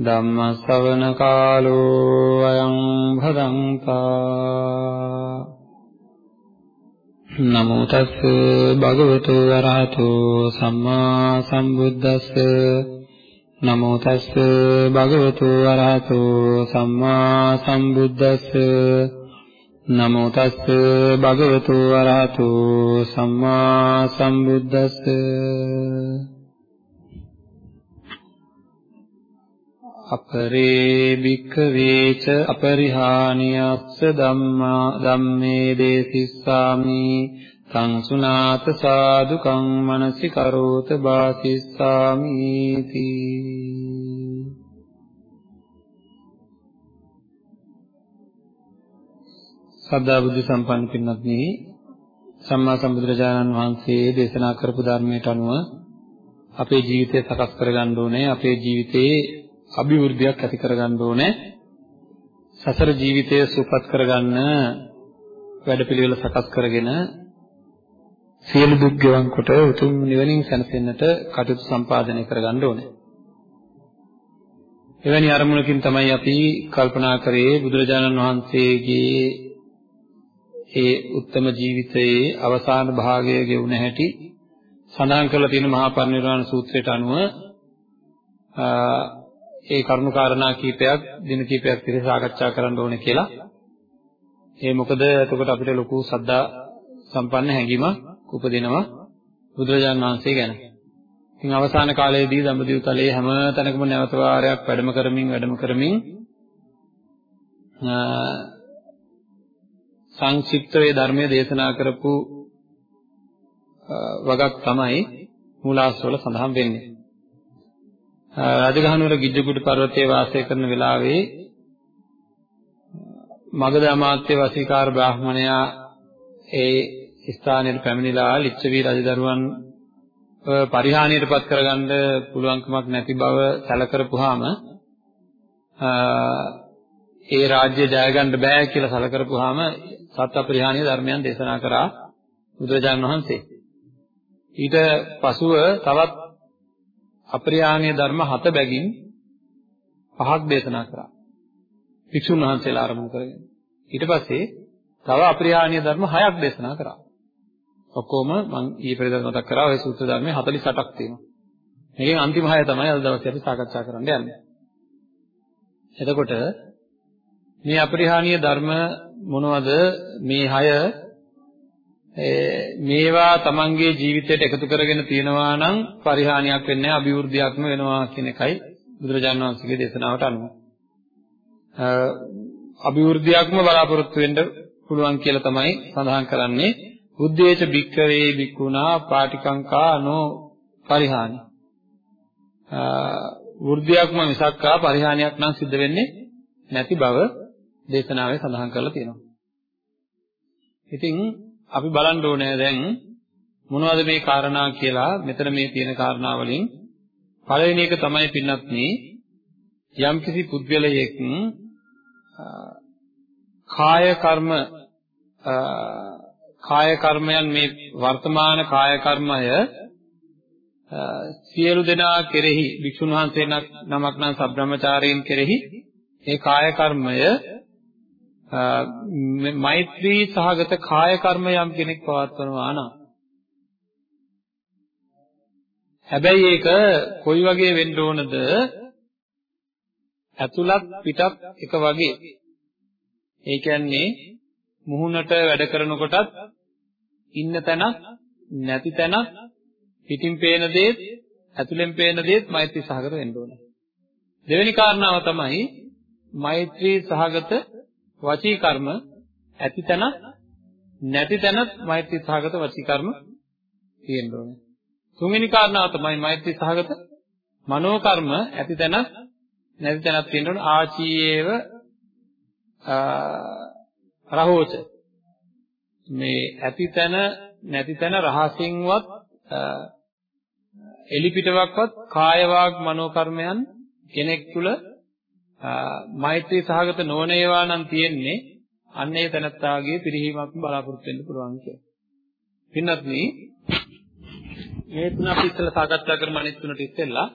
ධම්ම ශ්‍රවණ කාලෝ අයං භදංතා නමෝ තස් භගවතු වරහතු සම්මා සම්බුද්දස්ස. නමෝ තස් භගවතු වරහතු සම්මා සම්බුද්දස්ස. නමෝ තස් භගවතු වරහතු සම්මා සම්බුද්දස්ස. අපරේ භික්ඛවේච අපරිහානියස්ස ධම්මා ධම්මේ දේසිස්සාමි තං සුනාත සාදුකං මනසි කරෝත වාසිස්සාමි තී. සද්ධා බුද්ධ සම්පන්න පින්වත්නි සම්මා සම්බුදුරජාණන් වහන්සේ දේශනා කරපු ධර්මයට අනුව අපේ ජීවිතය සකස් කරගන්න ඕනේ. අපේ ජීවිතේ අභිවෘද්ධියක් ඇති කරගන්න ඕනේ. සසර ජීවිතය සුවපත් කරගන්න වැඩපිළිවෙල සකස් කරගෙන සියලු දුක් ගෙවන් කොට උතුම් නිවනින් සැනසෙන්නට කටයුතු සම්පාදනය කරගන්න ඕනේ. එවැනි අරමුණකින් තමයි අපි කල්පනා කරේ බුදුරජාණන් වහන්සේගේ ඒ උත්තම ජීවිතයේ අවසාන භාගය ගෙවුන හැටි සඳහන් කරලා තියෙන මහා පරිනිර්වාණ සූත්‍රයට අනුව ඒ කරුණු කාරණා කීපයක් දින කීපයක් තිස්සේ සාකච්ඡා කරන්න ඕනේ කියලා. ඒ මොකද එතකොට අපිට ලොකු සද්දා සම්පන්න හැඟීමක් උපදිනවා බුදුරජාණන් වහන්සේ ගැන. ඉතින් අවසාන කාලයේදී දඹදිව තලයේ හැම තැනකම නැවත වාරයක් වැඩම කරමින් වැඩම කරමින් සංක්ෂිප්තව ධර්මයේ දේශනා කරපු වගක් තමයි මූලාශ්‍රවල සඳහන් වෙන්නේ. රජගහනුවර ගිජ්ජුකුඩ පර්වතයේ වාසය කරන වෙලාවේ මගධ අමාත්‍ය වසීකාර බ්‍රාහ්මණයා ඒ ස්ථානයට පැමිණිලා ලිච්ඡවි රජදරුවන් පරිහානියටපත් කරගන්න පුළුවන්කමක් නැති බව සැලකරපුවාම ඒ රාජ්‍ය ජය ගන්න බෑ කියලා සැලකරපුවාම සත් අපරිහානීය ධර්මයන් දේශනා කරා බුදුරජාණන් වහන්සේ. ඊට පසුව තවත් අපරිහානීය ධර්ම හත බැගින් පහක් දේශනා කරා. භික්ෂුන් වහන්සේලා ආරම්භ කරගෙන. ඊට පස්සේ තව අපරිහානීය ධර්ම හයක් දේශනා කරා. ඔක්කොම මම ඊයේ පෙරේද මතක් කරා ඔය සූත්‍ර ධර්මයේ 48ක් තියෙනවා. මේකෙන් අන්තිම හය තමයි අද දවසේ අපි සාකච්ඡා කරන්න යන්නේ. එතකොට මේ අපරිහානීය ධර්ම මොනවද? මේ හය මේවා තමන්ගේ ජීවිතයට එකතු කරගෙන තියනවා නම් පරිහානියක් වෙන්නේ නැහැ අභිවෘද්ධියක්ම වෙනවා කියන එකයි බුදුරජාණන් වහන්සේගේ දේශනාවට අනුව. අභිවෘද්ධියක්ම බලාපොරොත්තු වෙන්න පුළුවන් කියලා තමයි සඳහන් කරන්නේ. බුද්ධේච භික්ඛවේ භික්ඛුනා පාටිකංකා නෝ පරිහානි. වෘද්ධියක්ම මිසක්කා පරිහානියක් නම් සිද්ධ වෙන්නේ නැති බව දේශනාවේ සඳහන් කරලා තියෙනවා. ඉතින් අපි බලන්න ඕනේ දැන් මොනවද මේ කාරණා කියලා මෙතන මේ තියෙන කාරණා වලින්. පළවෙනි එක තමයි පින්නත්නි යම්කිසි පුද්ගලයෙක් කාය කර්ම කාය කර්මයන් මේ වර්තමාන කාය කර්මය සියලු දෙනා කෙරෙහි වික්ෂුන් වහන්සේ නමක් නම් සබ්‍රහ්මචාරීන් කෙරෙහි ඒ කාය කර්මය මෛත්‍රී සහගත කාය කර්ම යම් කෙනෙක් පවත්වනවා නම් හැබැයි ඒක කොයි වගේ වෙන්න ඕනද? ඇතුළත් පිටත් එක වගේ. ඒ කියන්නේ මුහුණට වැඩ කරනකොටත් ඉන්න තැනක් නැති තැනක් පිටින් පේන දේත් ඇතුලෙන් පේන දේත් මෛත්‍රී සහගත වෙන්න ඕනේ. දෙවෙනි කාරණාව තමයි මෛත්‍රී සහගත වචී කර්ම ඇති තැන නැති තැනත් මෛත්‍රී සහගත වචී කර්ම තියෙන්න ඕනේ. තුන්වෙනි කාරණාව තමයි මෛත්‍රී සහගත මනෝ කර්ම ඇති තැනත් නැති තැනත් තියෙන්න ඕනේ. ආචීයේව රහෝච මේ ඇති තැන නැති තැන රහසින්වත් එලිපිටවක්වත් කාය වාග් මනෝ කර්මයන් කෙනෙක් තුල මෛත්‍රී සහගත නොවන ඒවා නම් තියෙන්නේ අන්න ඒ තැනත්තාගේ පිරිහීමක් බලාපොරොත්තු වෙන්න පුළුවන් කියලා. පින්නත් මේ මේ තුන අපි ඉස්සෙල්ලා සාකච්ඡා කරමු අනිත් තුනට ඉස්සෙල්ලා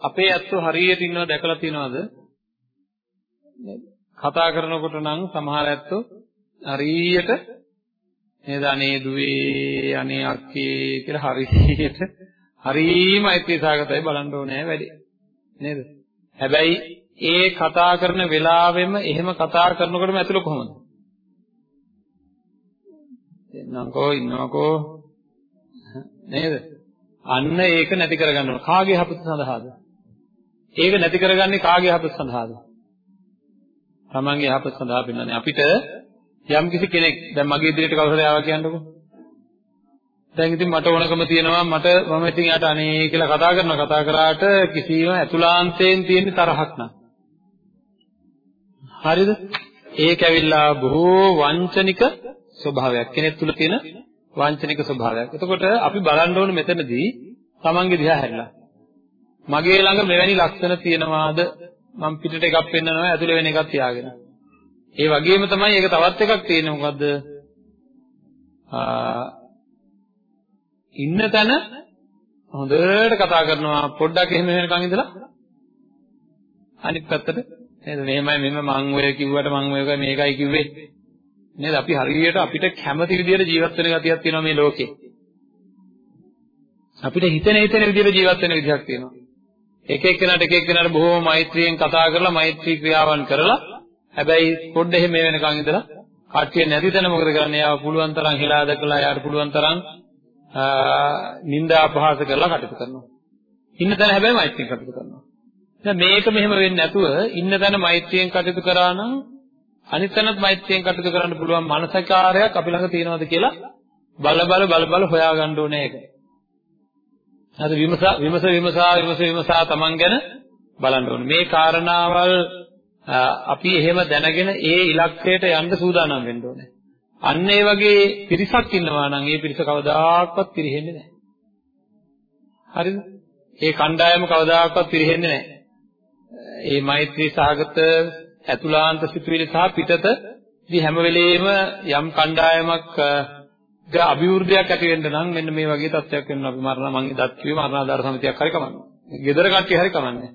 අපේ ඇත්තෝ හරියට ඉන්නව දැකලා තියෙනවද? කතා කරනකොට නම් සමහර ඇත්තෝ හරියට නේද අනේ දුවේ අනේ අක්කේ කියලා හරියට හරීම අයිතිසාගතයි බලන්න ඕනේ වැඩි නේද හැබැයි ඒ කතා කරන වෙලාවෙම එහෙම කතා කරනකොටම ඇතුළ කොහොමද? එන්නම්කෝ ඉන්නවකෝ. නේද? අන්න ඒක නැති කරගන්න ඕන කාගේ යහපත සඳහාද? ඒක නැති කරගන්නේ කාගේ යහපත සඳහාද? තමන්ගේ යහපත සඳහා වෙනනේ අපිට යම් කිසි කෙනෙක් දැන් මගේ ඉදිරියට කවුරුහරි ආවා කියන්නකෝ. දැන් ඉතින් මට ඕනකම තියෙනවා මට මම ඉතින් යාට අනේ කියලා කතා කරනවා කතා කරාට කිසිම ඇතුළාන්තයෙන් තියෙන තරහක් නෑ. හරිද? ඒක ඇවිල්ලා බොහෝ වංචනික ස්වභාවයක් කෙනෙක් තුල තියෙන වංචනික ස්වභාවයක්. එතකොට අපි බලන්න ඕනේ මෙතනදී තමන්ගේ දිහා හැරිලා. මගේ ළඟ මෙවැනි ලක්ෂණ තියෙනවාද? මම පිටට එකක් පෙන්නනවා ඇතුලේ වෙන එකක් තියාගෙන. ඒ වගේම තමයි ඒක තවත් එකක් තියෙන්නේ මොකද්ද? ඉන්න තැන හොඳට කතා කරනවා පොඩ්ඩක් එහෙම වෙනකන් ඉඳලා. අනිත් පැත්තට නේද? මෙහෙමයි මෙහෙම මං ඔය කිව්වට මං ඔය මේකයි කිව්වේ. නේද? අපි හරියට අපිට කැමති විදිහට ජීවත් වෙන ගතියක් තියෙනවා මේ ලෝකේ. අපිට හිතෙන හිතෙන විදිහට ජීවත් වෙන විදිහක් තියෙනවා. එක එක්කෙනාට එක එක්කෙනාට බොහොම මෛත්‍රියෙන් කතා කරලා මෛත්‍රී ක්‍රියාවන් කරලා හැබැයි පොඩ්ඩ එහෙම වෙනකන් ඉඳලා කට්ටිය නැති තැන මොකද කරන්නේ? යාව පුළුවන් තරම් හිලා දැකලා යාට පුළුවන් තරම් නිന്ദා අපහාස කරලා කටයුතු කරනවා. ඉන්න තැන හැබැයි මෛත්‍රියෙන් කටයුතු කරනවා. දැන් මේක මෙහෙම වෙන්නේ නැතුව ඉන්න තැන මෛත්‍රියෙන් කටයුතු කරා නම් අනිත් තැනත් මෛත්‍රියෙන් කටයුතු කරන්න පුළුවන් මානසිකාරයක් අපි ළඟ තියෙනවද කියලා බල බල බල බල හොයාගන්න ඕනේ ඒක. හරි විමසා විමස විමසා විමස විමසා තමන් ගැන බලන්න ඕනේ. මේ කාරණාවල් අපි එහෙම දැනගෙන ඒ ඉලක්කයට යන්න සූදානම් වෙන්න ඕනේ. අන්න ඒ වගේ පිරිසක් ඉන්නවා නම් ඒ පිරිස කවදාකවත් පිරෙහෙන්නේ නැහැ. හරිද? ඒ කණ්ඩායම කවදාකවත් පිරෙහෙන්නේ නැහැ. ඒ මෛත්‍රී සාගත ඇතුළාන්ත සිතුවිලි සහ පිටත දී හැම වෙලෙම යම් කණ්ඩායමක් ගා අභිවෘද්ධියක් ඇති වෙන්න නම් මෙන්න මේ වගේ තත්ත්වයක් වෙනවා අපි මරණ මං දත් කිව්වේ මරණාධාර සමිතියක් හරි කමන්නේ. ගෙදර කට්ටිය හරි කමන්නේ.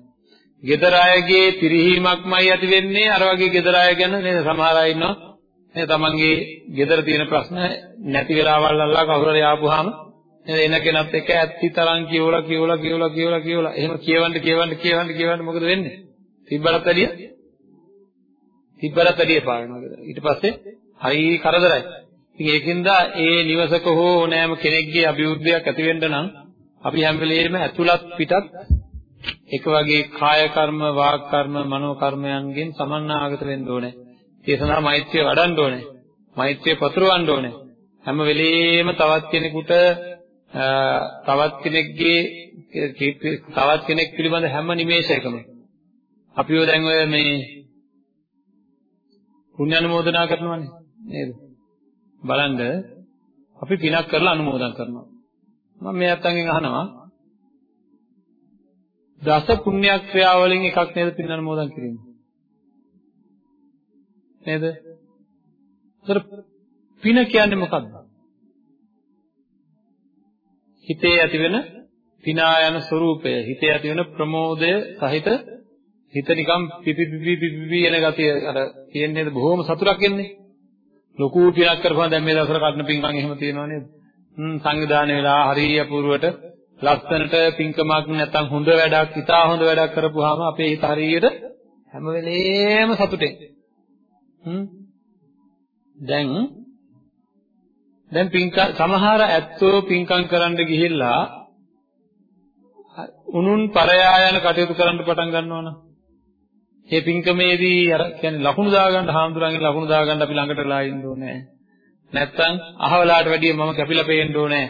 ගෙදර අයගේ පිරිහීමක්මයි ඇති වෙන්නේ අර වගේ ගෙදර අය ගැන නේද සමහර අය ඉන්නවා නේද? තමන්ගේ ගෙදර තියෙන ප්‍රශ්න නැති වෙලාවල් අල්ලා කවුරු හරි ආපුවාම නේද? එන කෙනත් එක්ක ඇත්ති තරම් කියවලා කියවලා කියවලා කියවලා කියවලා. එහෙම කියවන්න කියවන්න කියවන්න කියවන්න මොකද වෙන්නේ? තිබ්බරත් වැඩිය? තිබ්බරත් වැඩිය පාවෙනවා ගෙදර. ඊට පස්සේ හරි කරදරයි. ඉතින් ඒකින්ද ඒ නිවසක හෝ ඕනෑම කෙනෙක්ගේ අභිවෘද්ධියක් ඇති වෙන්න නම් අපි හැම වෙලේම ඇතුළත් පිටත් එක වගේ කාය කර්ම, වාග් කර්ම, මනෝ කර්මයන්ගෙන් සමන්නාගත වෙන්න ඕනේ. ඒ සඳහා මෛත්‍රිය වඩන්න ඕනේ. මෛත්‍රිය පතුරවන්න ඕනේ. හැම වෙලෙම තවත් කෙනෙකුට තවත් කෙනෙක්ගේ තවත් කෙනෙක් පිළිබඳ හැම නිමේෂයකම අපිව දැන් ඔය මේ පුණ්‍ය අනුමෝදනා කරනවානේ නේද? බලන්න අපි පිනක් කරලා අනුමෝදන් කරනවා. මම මේ අත්තන්ගෙන් අහනවා දස පුණ්‍යක්‍රියා වලින් එකක් නේද පින් අනුමෝදන් කිරීම. නේද? ඒතර පින කියන්නේ මොකක්ද? හිතේ ඇතිවෙන පිනා යන ස්වરૂපය, හිතේ ඇතිවෙන ප්‍රමෝදය සහිත හිත නිකම් පිපි පිපි පිපි යන ගතිය අර කියන්නේ බොහොම සතුටක් එන්නේ. ලොකු පිනක් කරපුවා දැන් මේ දවස්වල කඩන පින්කම් එහෙම තියෙනව නේද? හ්ම් සංවිධානය වෙලා හරිය අපූර්වට ලස්සනට පින්කමක් නැත්නම් හොඳ වැඩක්, ඉතා හොඳ වැඩක් කරපුවාම අපේ හිත හරියට හැම වෙලේම සතුටෙන්. හ්ම්. දැන් දැන් පින්ක සමහර ඇත්තෝ පින්කම් කරන්න ගිහිල්ලා උනුන් පරයා යන කටයුතු කරන්න පටන් ගන්නවනම් මේ පින්කමේදී අර කියන්නේ ලකුණු දාගන්න හාමුදුරන්ගේ ලකුණු දාගන්න අපි ළඟටලා ඉන්න ඕනේ. නැත්තම් අහවලාට වැඩිය මම කැපිලා පේන්න ඕනේ.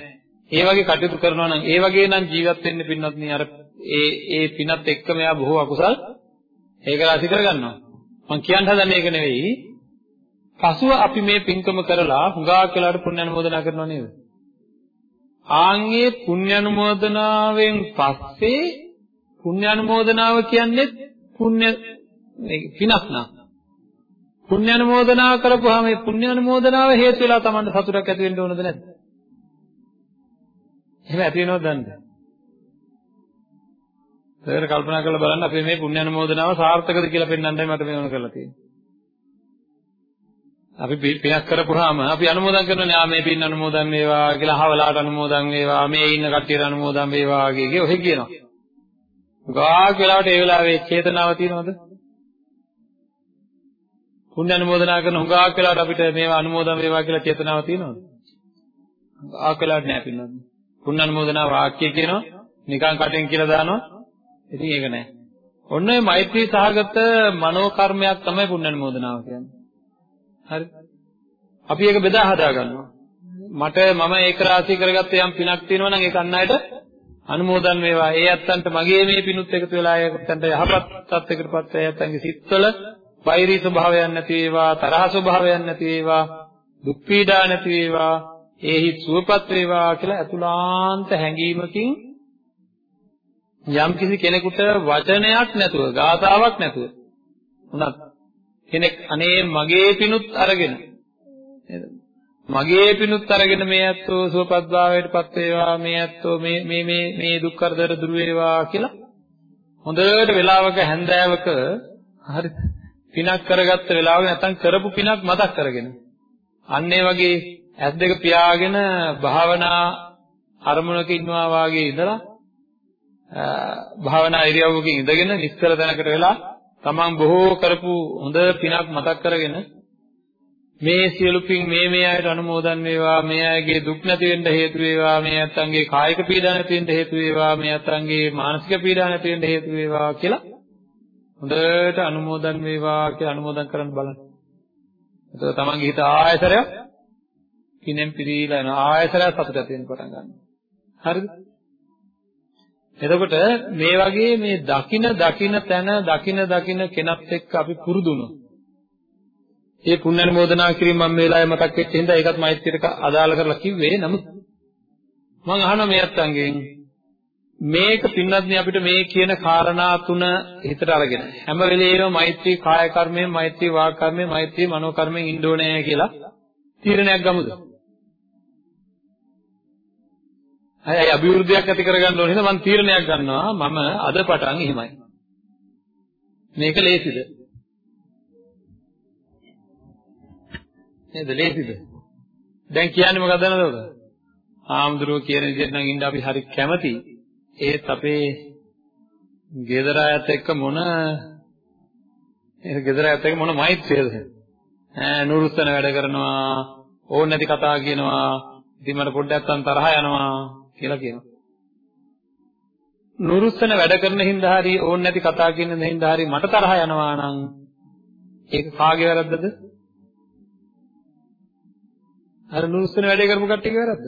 ඒ වගේ කටයුතු කරනවා නම් ඒ වගේ නම් ජීවත් වෙන්න පින්නත් නේ අර ඒ ඒ පිනත් එක්කම එයා බොහෝ අකුසල් ඒක රාශි කරගන්නවා. මම කියන්න හදන්නේ ඒක නෙවෙයි. පසුව අපි මේ පින්කම කරලා හුඟා කියලාට පුණ්‍ය අනුමෝදනා කරනව නේද? ආන්ගේ පුණ්‍ය අනුමෝදනාවෙන් පස්සේ පුණ්‍ය අනුමෝදනාව කියන්නේ පුණ්‍ය පිනක් නා. පුණ්‍ය අනුමෝදනාව කරපුවාම මේ පුණ්‍ය අනුමෝදනාව හේතු වෙලා Tamanට සතුටක් ඇති වෙන්න ඕනද නැද්ද? එහෙම ඇති වෙනවද දන්නේ? ඒකට කල්පනා කරලා බලන්න අපි මේ පුණ්‍ය අනුමෝදනාව සාර්ථකද කියලා පෙන්වන්නයි මට මේ වුණ කරලා තියෙන්නේ. අපි පිනක් කරපුවාම අපි අනුමෝදන් කරනනේ ආ මේ පින් අනුමෝදන් වේවා කියලා අහවලාට අනුමෝදන් වේවා මේ ඉන්න කට්ටියට අනුමෝදන් වේවා කිය ඔහෙ කියනවා. ගාක් වෙලාවට ඒ වෙලාවේ චේතනාව තියෙනවද? පුණ්‍ය අනුමෝදනා කරන හුඟාක් වෙලාවට අපිට මේවා අනුමෝදන් වේවා කියලා චේතනාව තියෙනවද? ගාක් වෙලාවට නෑ පින්නන්නේ. පුණ්‍ය අනුමෝදනා වාක්‍ය කියනවා නිකන් කටෙන් කියලා දානවා. ඉතින් ඒක නෑ. ඔන්න ඔය මෛත්‍රී සහගත මනෝ කර්මයක් තමයි පුණ්‍ය අනුමෝදනාව කියන්නේ. හරි. අපි ඒක බෙදා හදා ගන්නවා. මට මම ඒක රාශී කරගත්ත යම් පිනක් තියෙනවා නම් ඒක අන් අයට අනුමෝදන් වේවා. ඒ ඇත්තන්ට මගේ මේ පිනුත් එකතු වෙලා ඒ ඇත්තන්ට යහපත් තත්යකටපත් ඒ ඇත්තන්ගේ සිත්වල වෛරී ස්වභාවයන් නැති වේවා, තරහ ස්වභාවයන් නැති වේවා, දුක් පීඩා නැති වේවා, ඒහි සුවපත් වේවා කියලා අතුලාන්ත හැඟීමකින් යම් කිසි කෙනෙකුට වචනයක් නැතුව, ගාථාවක් නැතුව උනත් කෙනෙක් අනේ මගේ පිනුත් අරගෙන නේද? මගේ පිනුත් අරගෙන මේ ඇත්තෝ සුවපත් භාවයටපත් වේවා මේ ඇත්තෝ මේ මේ මේ මේ දුක් කරදර දුර වේවා කියලා හොඳට වෙලාවක හැන්දෑවක හරි පිනක් කරගත්ත වෙලාවෙ නැත්තම් කරපු පිනක් මතක් කරගෙන අන්න ඒ වගේ ඇස් දෙක පියාගෙන භාවනා අරමුණක ඉන්නවා වාගේ ඉඳලා භාවනා ඉරියව්වකින් ඉඳගෙන නිස්සල තැනකට වෙලා තමන් බොහෝ කරපු හොඳ පිනක් මතක් කරගෙන මේ සියලු පින් මේ මේ අයට අනුමෝදන් වේවා මේ අයගේ දුක් නැති වෙන්න හේතු වේවා මේ අත්ංගේ කායික පීඩා නැති වෙන්න හේතු වේවා මේ අත්ංගේ මානසික පීඩා නැති වෙන්න හේතු වේවා කියලා හොඳට අනුමෝදන් වේවා කියලා අනුමෝදන් කරන්න බලන්න. එතකොට තමන්ගේ හිත ආයතරයක් කිනෙන් පිරීලා යන ආයතරයක් සතුට ඇති වෙන්න පටන් ගන්නවා. හරිද? එතකොට මේ වගේ මේ දකින දකින තැන දකින දකින කෙනත් එක්ක අපි පුරුදු වුණොත් ඒ පුණ්‍යානුමෝදනා කිරීම මම මේ වෙලාවේ මතක් වෙච්ච හින්දා ඒකත් මෛත්‍රියට අදාළ කරලා කිව්වේ නමුත් මම අහනවා මේ අත්තන්ගෙන් මේක පින්වත්නි අපිට මේ කියන කාරණා තුන හිතට අරගෙන හැම වෙලේම මෛත්‍රී කාය කර්මයෙන් මෛත්‍රී වාක් කර්මයෙන් මෛත්‍රී මනෝ කර්මයෙන් ඉන්න ඕනේ කියලා තීරණයක් ගමුද? අය අභිවෘද්ධියක් ඇති කරගන්න ඕන හින්දා මම තීරණයක් ගන්නවා මම අද පටන් එහෙමයි. මේක ලේසිද? නේද ලේසිද? දැන් කියන්නේ මොකක්ද නේද? ආම්දුරෝ කියන විදිහට නම් ඉන්න අපි හරි කැමතියි. ඒත් අපේ ගෙදර අයත් එක්ක මොන ඒ ගෙදර අයත් එක්ක මොන මෛත්‍රියද? ඈ නුරුස්සන වැඩ කරනවා, ඕන නැති කතා කියනවා, ඉතින් මට පොඩ්ඩක් අතන් තරහ යනවා කියලා කියනවා. නුරුස්සන වැඩ කරන හින්දා හරි ඕන නැති කතා කියන හින්දා හරි මට තරහ යනවා නම් ඒක කාගේ වැරද්දද? අර නුරුස්සන වැඩේ කරපු කට්ටියගේ වැරද්ද.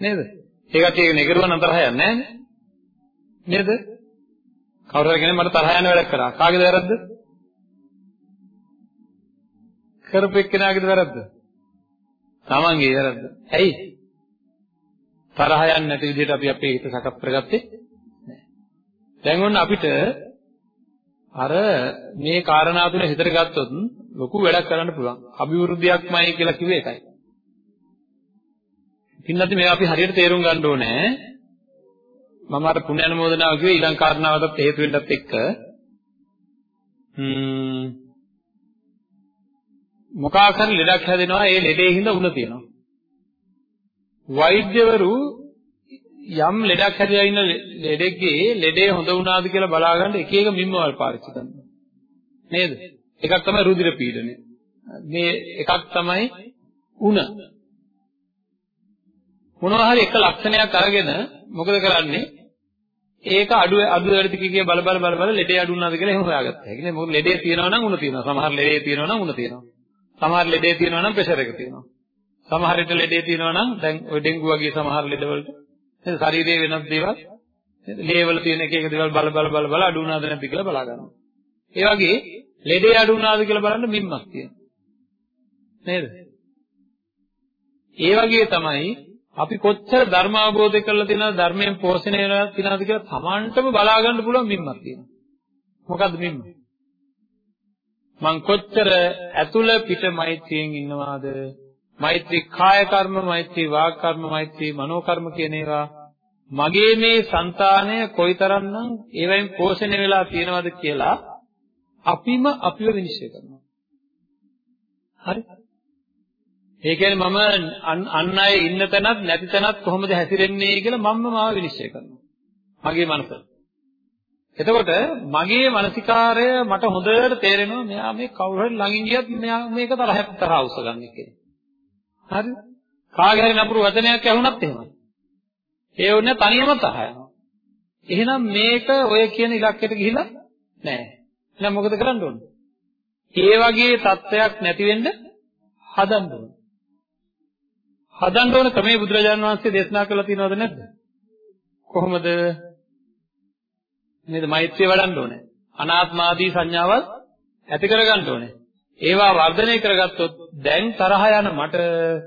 නේද? ඒ කට්ටිය නෙගරුවන් අතරහ යන්නේ නැහැ නේද? කවුරු හරි කෙනෙක් මට තරහ යන වැඩක් කරා. කාගේද වැරද්ද? කරපු එක්කෙනාගේද වැරද්ද? තමන්ගේ වැරද්ද. ඇයි? තරහ යන්නේ නැති විදිහට අපි අපේ හිත සකස් කරගත්තේ නැහැ. දැන් ඔන්න අපිට අර මේ කාරණා තුන හිතට ගත්තොත් ලොකු වැඩක් කරන්න පුළුවන්. අභිවෘද්ධියක්මයි කියලා කිව්වේ ඒකයි. පින්නත් මේවා අපි හරියට තේරුම් ගන්න ඕනේ. මම අර පුණ්‍ය අනුමෝදනාව කිව්වේ ඊළඟ කාරණාවකට හේතු වෙන්නත් එක්ක ම්ම් මොකක් හරි ලෙඩක් හැදෙනවා ඒ ලෙඩේ හින්දා උණ තියෙනවා. වෛද්‍යවරු යම් ලෙඩක් හැදලා ඉන්න ලෙඩෙක්ගේ ලෙඩේ හොඳ වුණාද කියලා බලාගන්න එක එක මිම්මවල් පාවිච්චි කරනවා. නේද? එකක් තමයි රුධිර පීඩනය. මේ එකක් තමයි උණ. මොනවා හරි එක ලක්ෂණයක් අරගෙන මොකද කරන්නේ? ඒක අඩු අඩු වැඩි කිය බල බල බල බල ලෙඩේ අඩු වුණාද කියලා එහෙම හොයාගත්තා. ඒ කියන්නේ මොකද ලෙඩේ තියෙනවා නම් උණ තියෙනවා. සමහර ලෙඩේ තියෙනවා නම් උණ තියෙනවා. සමහර ලෙඩේ තියෙනවා නම් ප්‍රෙෂර් එක තියෙනවා. සමහර විට ලෙඩේ තියෙනවා නම් දැන් ඔය ඩෙන්ගු වගේ සමහර ලෙඩවලට නේද ශරීරයේ වෙනස් දේවල් නේද ලේවල තියෙන එක එක දේවල් බල බල බල බල අඩු වුණාද නැද්ද කියලා බලා ගන්නවා. ඒ වගේ ලෙඩේ අඩු වුණාද කියලා බලන්න මිම්මක් තියෙනවා. නේද? ඒ වගේ තමයි අපි කොච්චර ධර්ම අවබෝධ කරලා තියෙනවද ධර්මයෙන් පෝෂණය වෙලා තියෙනවද කියලා Tamanටම බලා ගන්න පුළුවන් මිම්මක් තියෙනවා. මොකද්ද මිම්ම? මං කොච්චර ඇතුළ පිට මෛත්‍රියෙන් ඉන්නවාද? මෛත්‍රී කාය කර්ම, මෛත්‍රී වාග් කර්ම, මෛත්‍රී මනෝ කර්ම කියන ඒවා මගේ මේ సంతානය කොයිතරම්නම් ඒවෙන් පෝෂණය වෙලා තියෙනවද කියලා අපිම අපිව විනිශ්චය කරනවා. හරි? ඒ කියන්නේ මම අන් අය ඉන්න තැනත් නැති තැනත් කොහොමද හැසිරෙන්නේ කියලා මම්ම මාව විනිශ්චය කරනවා. මගේ මනස. එතකොට මගේ මානසිකාරය මට හොඳට තේරෙනවා මෙයා මේ කවුරු හරි ළඟින් ගියත් මෙයා මේක තරහ තරහ උසගන්නේ කියලා. හරි? කාගේ හරි නපුරු වචනයක් ඇහුණත් එහෙමයි. ඒ වුණේ තනියම තරහ යනවා. එහෙනම් මේක ඔය කියන ඉලක්කයට ගිහිලා නැහැ. එහෙනම් මොකද කරන්න ඕනේ? ඒ වගේ තත්ත්වයක් නැති වෙන්න හදන්න ඕනේ. හදන්න ඕන ක්‍රමේ බුදුරජාණන් වහන්සේ දේශනා කළා තියෙනවද නැද්ද? කොහොමද? නේද මෛත්‍රිය වඩන්න ඕනේ. අනාත්මාදී සංඥාවල් ඇති කරගන්න ඕනේ. ඒවා වර්ධනය කරගත්තොත් දැන් තරහ යන මට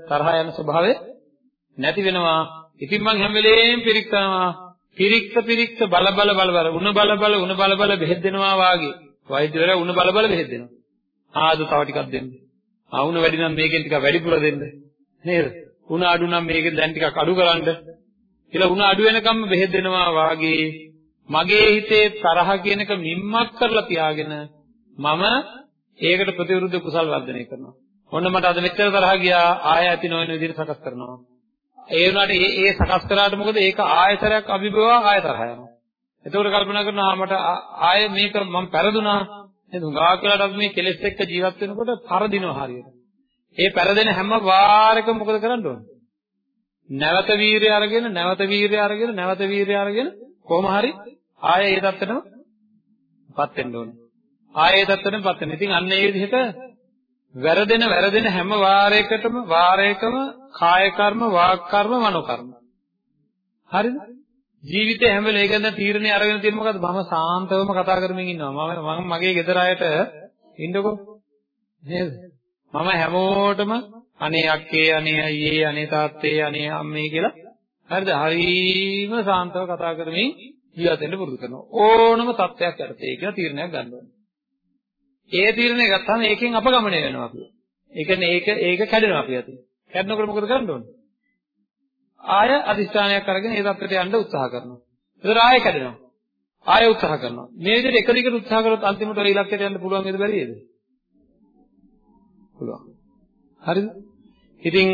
තරහ යන ස්වභාවය නැති වෙනවා. ඉතින් මං හැම වෙලේම පිරික්සනවා. පිරික්ස පිරික්ස බල බල බල බල උණ බල බල උණ බල බල බෙහෙත් දෙනවා වාගේ. වෛද්‍යවරයා උණ බල බල බෙහෙත් දෙනවා. ආද තව ටිකක් දෙන්න. ආ උණ වැඩි නම් මේකෙන් ටිකක් වැඩිපුර දෙන්න. නේද? උණ අඩු නම් මේක දැන් ටිකක් අඩු කරන්න කියලා උණ අඩු වෙනකම්ම බෙහෙත් දෙනවා වාගේ මගේ හිතේ තරහ කියන එක මිම්මක් කරලා තියාගෙන මම ඒකට ප්‍රතිවිරුද්ධ කුසල් වර්ධනය කරනවා. ඔන්න මට අද මෙච්චර තරහ ගියා ආය ඇති නොවන විදිහට සකස් කරනවා. ඒ වුණාට ඒ ඒ සකස් කරාට මොකද ඒක ආයතරයක් අභිභවා ආය තරහ යනවා. එතකොට කල්පනා කරනවා මට ආය මේක මම පෙරදුනා නේද? හුඟා කියලාට අපි මේ කෙලෙස් එක්ක ජීවත් වෙනකොට පරදිනවා හරියට. ඒ පෙරදෙන හැම වාරයකම මොකද කරන්න ඕන? නැවත වීරය අරගෙන නැවත වීරය අරගෙන නැවත වීරය අරගෙන කොහොම හරි ආයෙ ඒ தත්තටම පත් වෙන්න ඕනේ. ආයෙ ඒ தත්තටම පත් වෙන්න. ඉතින් අන්න ඒ විදිහට වැරදෙන වැරදෙන හැම වාරයකටම වාරයකම කාය කර්ම, වාග් කර්ම, මනෝ කර්ම. හරිද? ජීවිතේ හැම වෙලේ ගැන තීරණය අරගෙන තියෙන මොකද්ද? මම සාන්තවම කතා කරමින් ඉන්නවා. මම මගේ ගෙදර අයට ඉන්නකො නේද? මම හැමෝටම අනේ අක්කේ අනේ අයියේ අනේ තාත්තේ අනේ අම්මේ කියලා හරිද හරීම සාන්තව කතා කරමින් ජීවත් වෙන්න පුරුදු කරනවා ඕනම තත්ත්වයක් යටතේ කියලා තීරණයක් ගන්න ඕනේ ඒ තීරණය ගත්තාම ඒකෙන් අපගමණය වෙනවා අපි. ඒ කියන්නේ ඒක ඒක කැඩෙනවා අපි අතින්. කැඩෙනකොට මොකද කරන්න ඕනේ? ආය අදිස්ථානයක් අරගෙන ඒ තත්ත්වයට යන්න උත්සාහ කරනවා. ඒතර ආය කැඩෙනවා. ආය උත්සාහ කරනවා. මේ විදිහට එක දිගට උත්සාහ කරොත් අන්තිමට ඔය ඉලක්කයට යන්න පුළුවන් වේද බැරිද පුළුවන්. හරිද? ඉතින්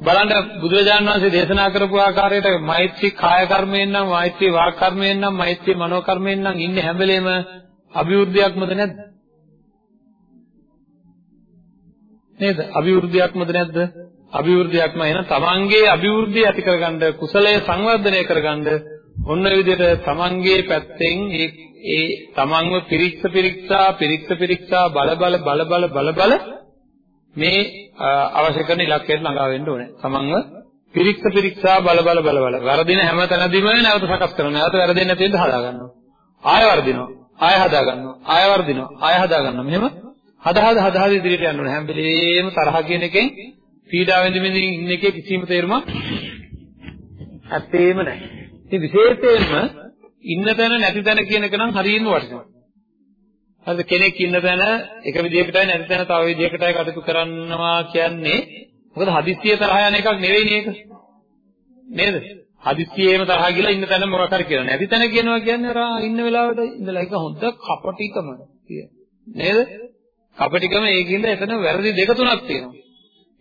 බලන්න බුදුරජාණන් වහන්සේ දේශනා කරපු ආකාරයට මෛත්‍රී කාය කර්මයෙන් නම් මෛත්‍රී වාක් කර්මයෙන් නම් මෛත්‍රී මනෝ කර්මයෙන් නම් ඉන්නේ හැම වෙලේම අභිවෘද්ධියක්මද නැද්ද? නේද? අභිවෘද්ධියක්මද නැද්ද? අභිවෘද්ධියක්ම එන තමන්ගේ අභිවෘද්ධිය ඇති කරගන්න කුසලයේ සංවර්ධනය කරගන්න ඔන්න ඔය විදිහට තමන්ගේ පැත්තෙන් ඒ ඒ තමන්ව පිරික්ස පිරික්සා පිරික්ස පිරික්සා බල බල බල බල බල බල මේ අවශ්‍ය කරන ඉලක්කයට ළඟා වෙන්න ඕනේ. තමන්ව පිරික්ස පිරික්සා බල බල බල බල වරදින හැම තැනදීම නැවත සකස් කරනවා. නැවත වැරදෙන්නේ නැති වෙන්න හදා ගන්නවා. ආය වර්ධිනවා. ආය හදා ගන්නවා. ආය වර්ධිනවා. ආය හදා ගන්නවා. මෙහෙම හදා හදා හදා හදා ඉදිරියට යන්න ඕනේ. හැම වෙලේම තරහ කියන එකෙන් පීඩා වෙනදිමින් ඉන්න එකේ කිසිම තේරුමක් ඇත්තේම නැහැ. ඉතින් විශේෂයෙන්ම ඉන්න තැන නැති තැන කියන එක නම් හරියම වටිනවා. හරිද? කෙනෙක් ඉන්න තැන එක විදිහකටයි නැති තැන තව විදිහකටයි කටයුතු කරනවා කියන්නේ. මොකද හදිස්සිය තරහ යන එකක් නෙවෙයි මේක නේද? හදිස්සියෙම තරහ ගිලා ඉන්න තැන මොකක් හරි කියලා. නැති තැන කියනවා කියන්නේ අර ඉන්න වෙලාවට ඉඳලා ඒක හොඳ කපටිකම නේද? කපටිකම ඒකින්ද එතන වැරදි දෙක තුනක් තියෙනවා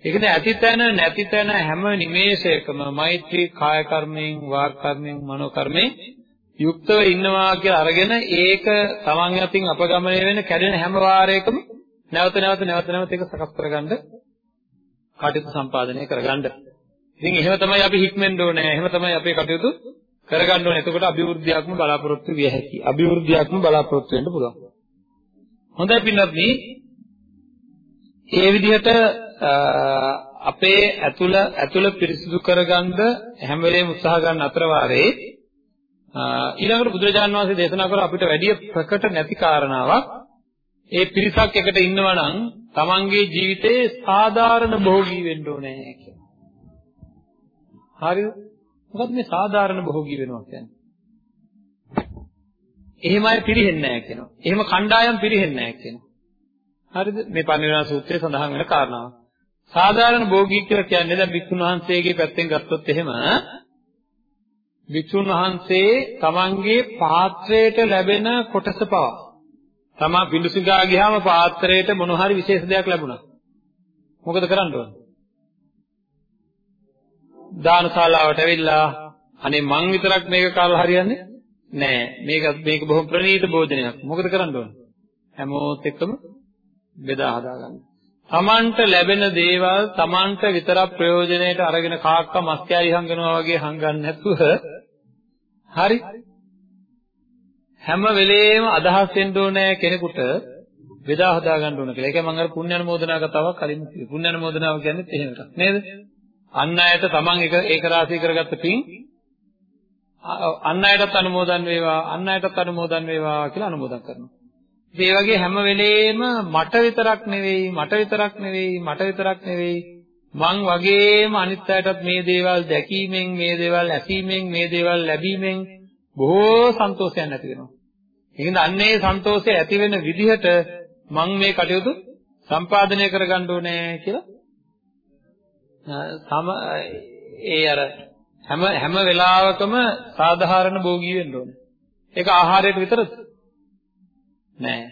ඒකද ඇති තැන නැති තැන හැම නිමේෂයකම මෛත්‍රී කාය කර්මයෙන් වාක් කර්මයෙන් මනෝ කර්මයෙන් යුක්තව ඉන්නවා කියලා අරගෙන ඒක තමන් අතින් අපගමනය වෙන කැඩෙන හැම වාරයකම නැවත නැවත නැවත නැවත ඒක සකස් කරගන්න කටයුතු සම්පාදනය කරගන්න. ඉතින් එහෙම තමයි අපි හික්මෙන්න ඕනේ. එහෙම තමයි අපේ කටයුතු කරගන්න ඕනේ. එතකොට අභිවෘද්ධියක්ම බලාපොරොත්තු විය හැකියි. අභිවෘද්ධියක්ම බලාපොරොත්තු වෙන්න පුළුවන්. හොඳයි පින්වත්නි. ඒ විදිහට අපේ ඇතුළ ඇතුළ පිරිසිදු කරගන්න හැම වෙලේම උත්සාහ ගන්න අතර වාරේ ඊළඟට බුදුරජාණන් වහන්සේ දේශනා කර අපිට වැඩි ප්‍රකට නැති කාරණාවක් ඒ පිරිසක් එකට ඉන්නවා නම් තමන්ගේ ජීවිතේ සාධාරණ භෝගී වෙන්න ඕනේ කියලා. හරිද? මොකද මේ සාධාරණ භෝගී වෙනවා කියන්නේ? එහෙම අය පිරෙන්නේ නැහැ කියනවා. එහෙම කණ්ඩායම් පිරෙන්නේ නැහැ කියනවා. හරිද? මේ පරිණිරවාණ සූත්‍රයේ සඳහන් වෙන කාරණාව. සාධාරණ භෝගී කියලා කියන්නේ දැන් වික්ෂුන් වහන්සේගේ පැත්තෙන් ගත්තොත් එහෙම වික්ෂුන් වහන්සේ තමන්ගේ පාත්‍රයට ලැබෙන කොටස පවා තමා පිඬුසිඟා ගියාම පාත්‍රයට මොන හරි විශේෂ දෙයක් ලැබුණා. මොකද කරන්න ඕන? දානශාලාවට ඇවිල්ලා අනේ මං විතරක් මේක කාලා හරියන්නේ නෑ. මේක මේක බොහොම ප්‍රණීත භෝජනයක්. මොකද කරන්න ඕන? හැමෝත් එක්කම බෙදා හදා ගන්න. තමන්ට ලැබෙන දේවල් තමන්ට විතරක් ප්‍රයෝජනෙට අරගෙන කාක්ක මස්කෑලි හංගනවා වගේ හංගන්න නැතුව හරි හැම වෙලේම අදහස් වෙන්න ඕනේ කෙනෙකුට බෙදා හදා ගන්න ඕන කියලා. ඒකයි මම අර පුණ්‍ය අනුමෝදනා කතාවක් කලින් කිව්වේ. පුණ්‍ය අනුමෝදනාව කියන්නේ එහෙම එකක් නේද? අන් අයට තමන් එක ඒක රාශී කරගත්ත පින් අන් අයටත් අනුමෝදන් වේවා අන් අයටත් අනුමෝදන් වේවා කියලා අනුමෝදන් කරනවා. ඒ වගේ හැම වෙලේම මට විතරක් නෙවෙයි මට විතරක් නෙවෙයි මට විතරක් නෙවෙයි මං වගේම අනිත් අයටත් මේ දේවල් දැකීමෙන් මේ දේවල් ඇසීමෙන් මේ දේවල් ලැබීමෙන් බොහෝ සන්තෝෂයක් ඇති වෙනවා. ඒකින්ද අන්නේ සන්තෝෂය ඇති වෙන විදිහට මං මේ කටයුතු සම්පාදනය කරගන්න ඕනේ කියලා සම ඒ අර හැම හැම වෙලාවකම සාධාරණ භෝගී වෙන්න ඕනේ. ඒක ආහාරයට විතරද? නෑ.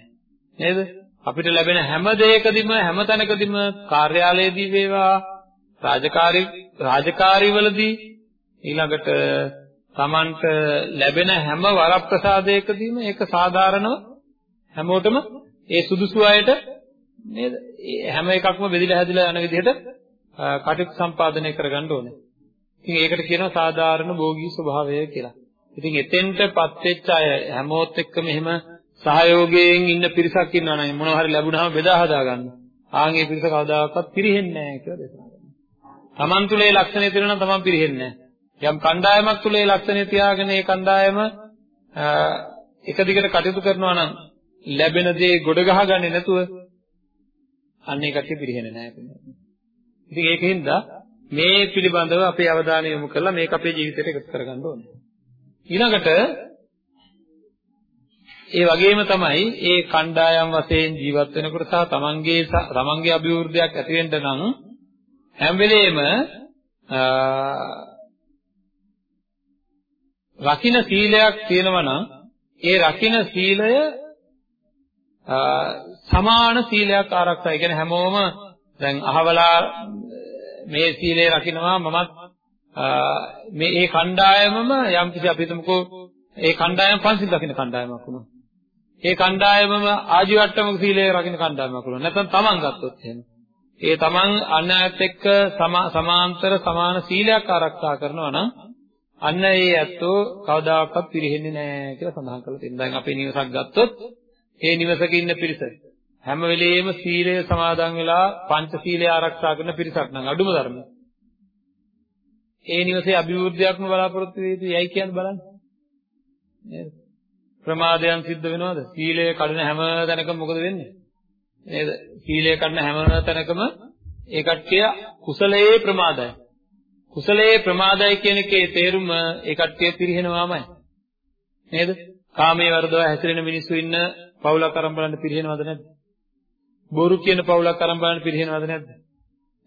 නේද? අපිට ලැබෙන හැම දෙයකදීම හැම තැනකදීම කාර්යාලයේදී වේවා රාජකාරී රාජකාරීවලදී ඊළඟට Tamanට ලැබෙන හැම වරප්‍රසාදයකදීම ඒක සාධාරණව හැමෝටම ඒ සුදුසු අයට නේද? හැම එකක්ම බෙදිලා හැදිලා යන විදිහට කටයුතු සම්පාදනය කරගන්න ඕනේ. ඉතින් ඒකට කියනවා සාධාරණ භෝගී ස්වභාවය කියලා. ඉතින් එතෙන්ටපත් වෙච්ච අය හැමෝත් එක්කම එහෙම සහයෝගයෙන් ඉන්න පිරිසක් ඉන්නවා නම් මොනවා හරි ලැබුණාම බෙදා හදා ගන්න. ආන්ගේ පිරිස කවදාකවත් පිරෙන්නේ නැහැ කියලා දේශනා කරනවා. Taman තුලේ ලක්ෂණය තියෙනවා නම් Taman පිරෙන්නේ නැහැ. යම් කණ්ඩායමක් තුලේ ලක්ෂණය තියාගෙන ඒ කණ්ඩායම එක දිගට කටයුතු කරනවා නම් ලැබෙන දේ ගොඩ ගහගන්නේ නැතුව අන්න ඒ කට්ටිය පිරෙන්නේ නැහැ කියන්නේ. ඉතින් ඒකෙන්ද මේ පිළිබඳව අපේ අවධානය යොමු කරලා මේක අපේ ජීවිතයට එකතු කරගන්න ඕනේ. ඊළඟට ඒ වගේම තමයි ඒ කණ්ඩායම් වශයෙන් ජීවත් වෙනකොට සහ තමන්ගේ තමන්ගේ අභිවෘද්ධියක් ඇති වෙන්න නම් හැම වෙලේම රකින්න සීලයක් තියෙනවා නම් ඒ රකින්න සීලය සමාන සීලයක් ආරක්ෂා. ඒ කියන්නේ හැමෝම දැන් අහවලා මේ සීලය රකින්නවා මමත් මේ ඒ කණ්ඩායමම යම් කිසි අපි හිතමුකෝ ඒ කණ්ඩායම පන්සිල් රකින්න කණ්ඩායමක් වුණා. ඒ කණ්ඩායමම ආජීවට්ටමක සීලය රකින්න කණ්ඩායමක් වුණා. නැත්නම් තමන් ගත්තොත් එහෙම. ඒ තමන් අන්‍යයත් එක්ක සමාන්තර සමාන සීලයක් ආරක්ෂා කරනවා නම් අන්න ඒ ඇත්තෝ කවදාකවත් පිරෙන්නේ නැහැ කියලා සඳහන් කරලා තියෙනවා. දැන් අපි නිවසක් ගත්තොත් ඒ නිවසක ඉන්න පිරිස හැම වෙලෙම සීලය සමාදන් වෙලා පංච සීලය ආරක්ෂා කරන පිරිසක් නම් අඩුම ධර්ම. ඒ නිවසේ අභිවෘද්ධියක්ම බලාපොරොත්තු වෙ යුතුයි. යයි කියන්නේ බලන්න. නේද? ප්‍රමාදයන් සිද්ධ වෙනවද? සීලය කඩන හැම තැනකම මොකද වෙන්නේ? නේද? සීලය කඩන හැම තැනකම ඒ කට්ටිය කුසලයේ ප්‍රමාදයි. කුසලයේ ප්‍රමාදයි කියන එකේ තේරුම ඒ කට්ටිය පිරිහෙනවාමයි. නේද? කාමයේ වර්ධව හැසිරෙන මිනිස්සු ඉන්න පවුලක් අරන් බලන්න පිරිහෙනවද නැද්ද? බොරු කියන පවුලක් අරන් බලන්න පිරිහෙනවද නැද්ද?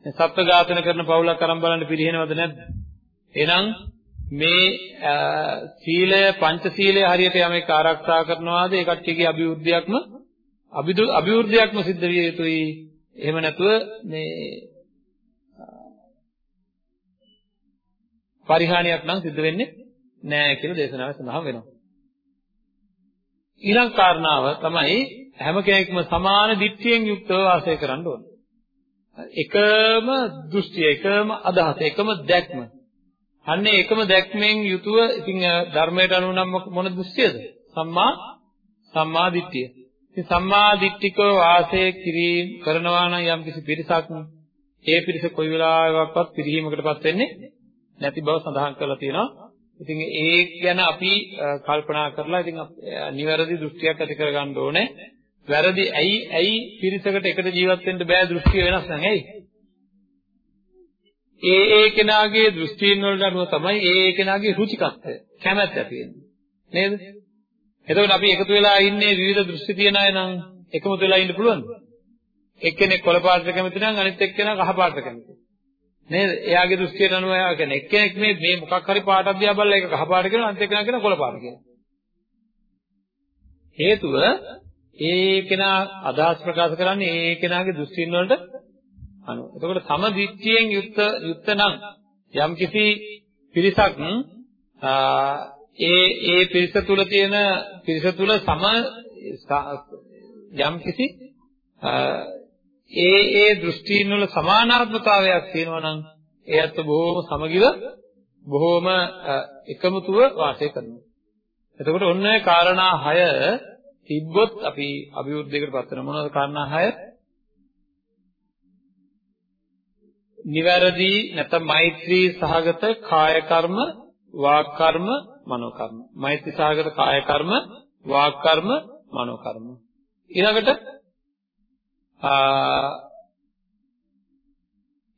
සත්ත්ව ඝාතන කරන පවුලක් අරන් බලන්න පිරිහෙනවද නැද්ද? එහෙනම් මේ සීලය පංච සීලය හරියට යමෙක් ආරක්ෂා කරනවාද? ඒ කට්ටියගේ අභිවෘද්ධියක්ම අභිවෘද්ධියක්ම සිද්ධ විය යුතුයි. එහෙම නැතුව මේ පරිහානියක් නම් සිද්ධ වෙන්නේ නැහැ කියලා දේශනාවේ සඳහන් වෙනවා. ඊළඟ කාරණාව තමයි හැම කෙනෙක්ම සමාන දිට්ඨියෙන් යුක්තව වාසය කරන්න ඕනේ. එකම දෘෂ්ටිය එකම අදහස එකම දැක්ම. අන්න ඒකම දැක්මෙන් යුතුව ඉතින් ධර්මයට අනුව නම් මොන දෘෂ්ටියද? සම්මා සම්මා දිට්ඨිය. ඉතින් සම්මා දිට්ඨිකව වාසය කිරීම කරනවා නම් යම් කිසි පිරිසක් ඒ පිරිස කොයි වෙලාවකවත් පිරිහීමකටපත් වෙන්නේ නැති බව සඳහන් කරලා තියෙනවා. ඉතින් ඒ ගැන අපි කල්පනා කරලා ඉතින් නිවැරදි දෘෂ්ටියක් ඇති කරගන්න ඕනේ. වැරදි ඇයි ඇයි පිරිසකට එකට ජීවත් වෙන්න බෑ දෘෂ්ටිය වෙනස් නම් ඇයි? ඒ ඒ කෙනාගේ දෘෂ්ටීන් වලට අනුව තමයි ඒ ඒ කෙනාගේ රුචිකත්වය කැමැත්ත ඇති වෙන්නේ. නේද? එතකොට අපි එකතු වෙලා ඉන්නේ විවිධ දෘෂ්ටි තියන අය නම් එකමුතු වෙලා ඉන්න පුළුවන්ද? එක්කෙනෙක් කොළ පාටට කැමති නම් අනිත් එක්කෙනා කහ පාටට කැමති. නේද? එයාගේ දෘෂ්ටියට අනුව එයා කියන්නේ එක්කෙනෙක් මේ මේ මොකක් හරි පාටක් දිහා බලලා ඒක කහ පාට කියනවා අනිත් එක්කෙනා කියන කොළ පාට කියලා. හේතුව ඒ කෙනා අදහස් ප්‍රකාශ කරන්නේ ඒ කෙනාගේ දෘෂ්ටින් වලට අනුව. එතකොට සම දිට්ඨියෙන් යුක්ත යුක්ත නම් යම්කිසි පිරිසක් ඒ ඒ පිරිස තුල තියෙන පිරිස තුල සම යම්කිසි ඒ ඒ දෘෂ්ටීන් වල සමානාත්මතාවයක් තියෙනවා නම් ඒත් බොහෝම සමගිව බොහෝම එකමුතුව වාසය කරනවා. එතකොට ඔන්න ඔය කාරණා 6 තිබ්බොත් අපි අභිවෘද්ධියකට පත් වෙන මොනවද කාරණා 6? නිවැරදි නැත්නම් මෛත්‍රී සහගත කාය කර්ම, වාක් කර්ම, මනෝ කර්ම. මෛත්‍රී සහගත කාය කර්ම, වාක් කර්ම, මනෝ කර්ම. ඊළඟට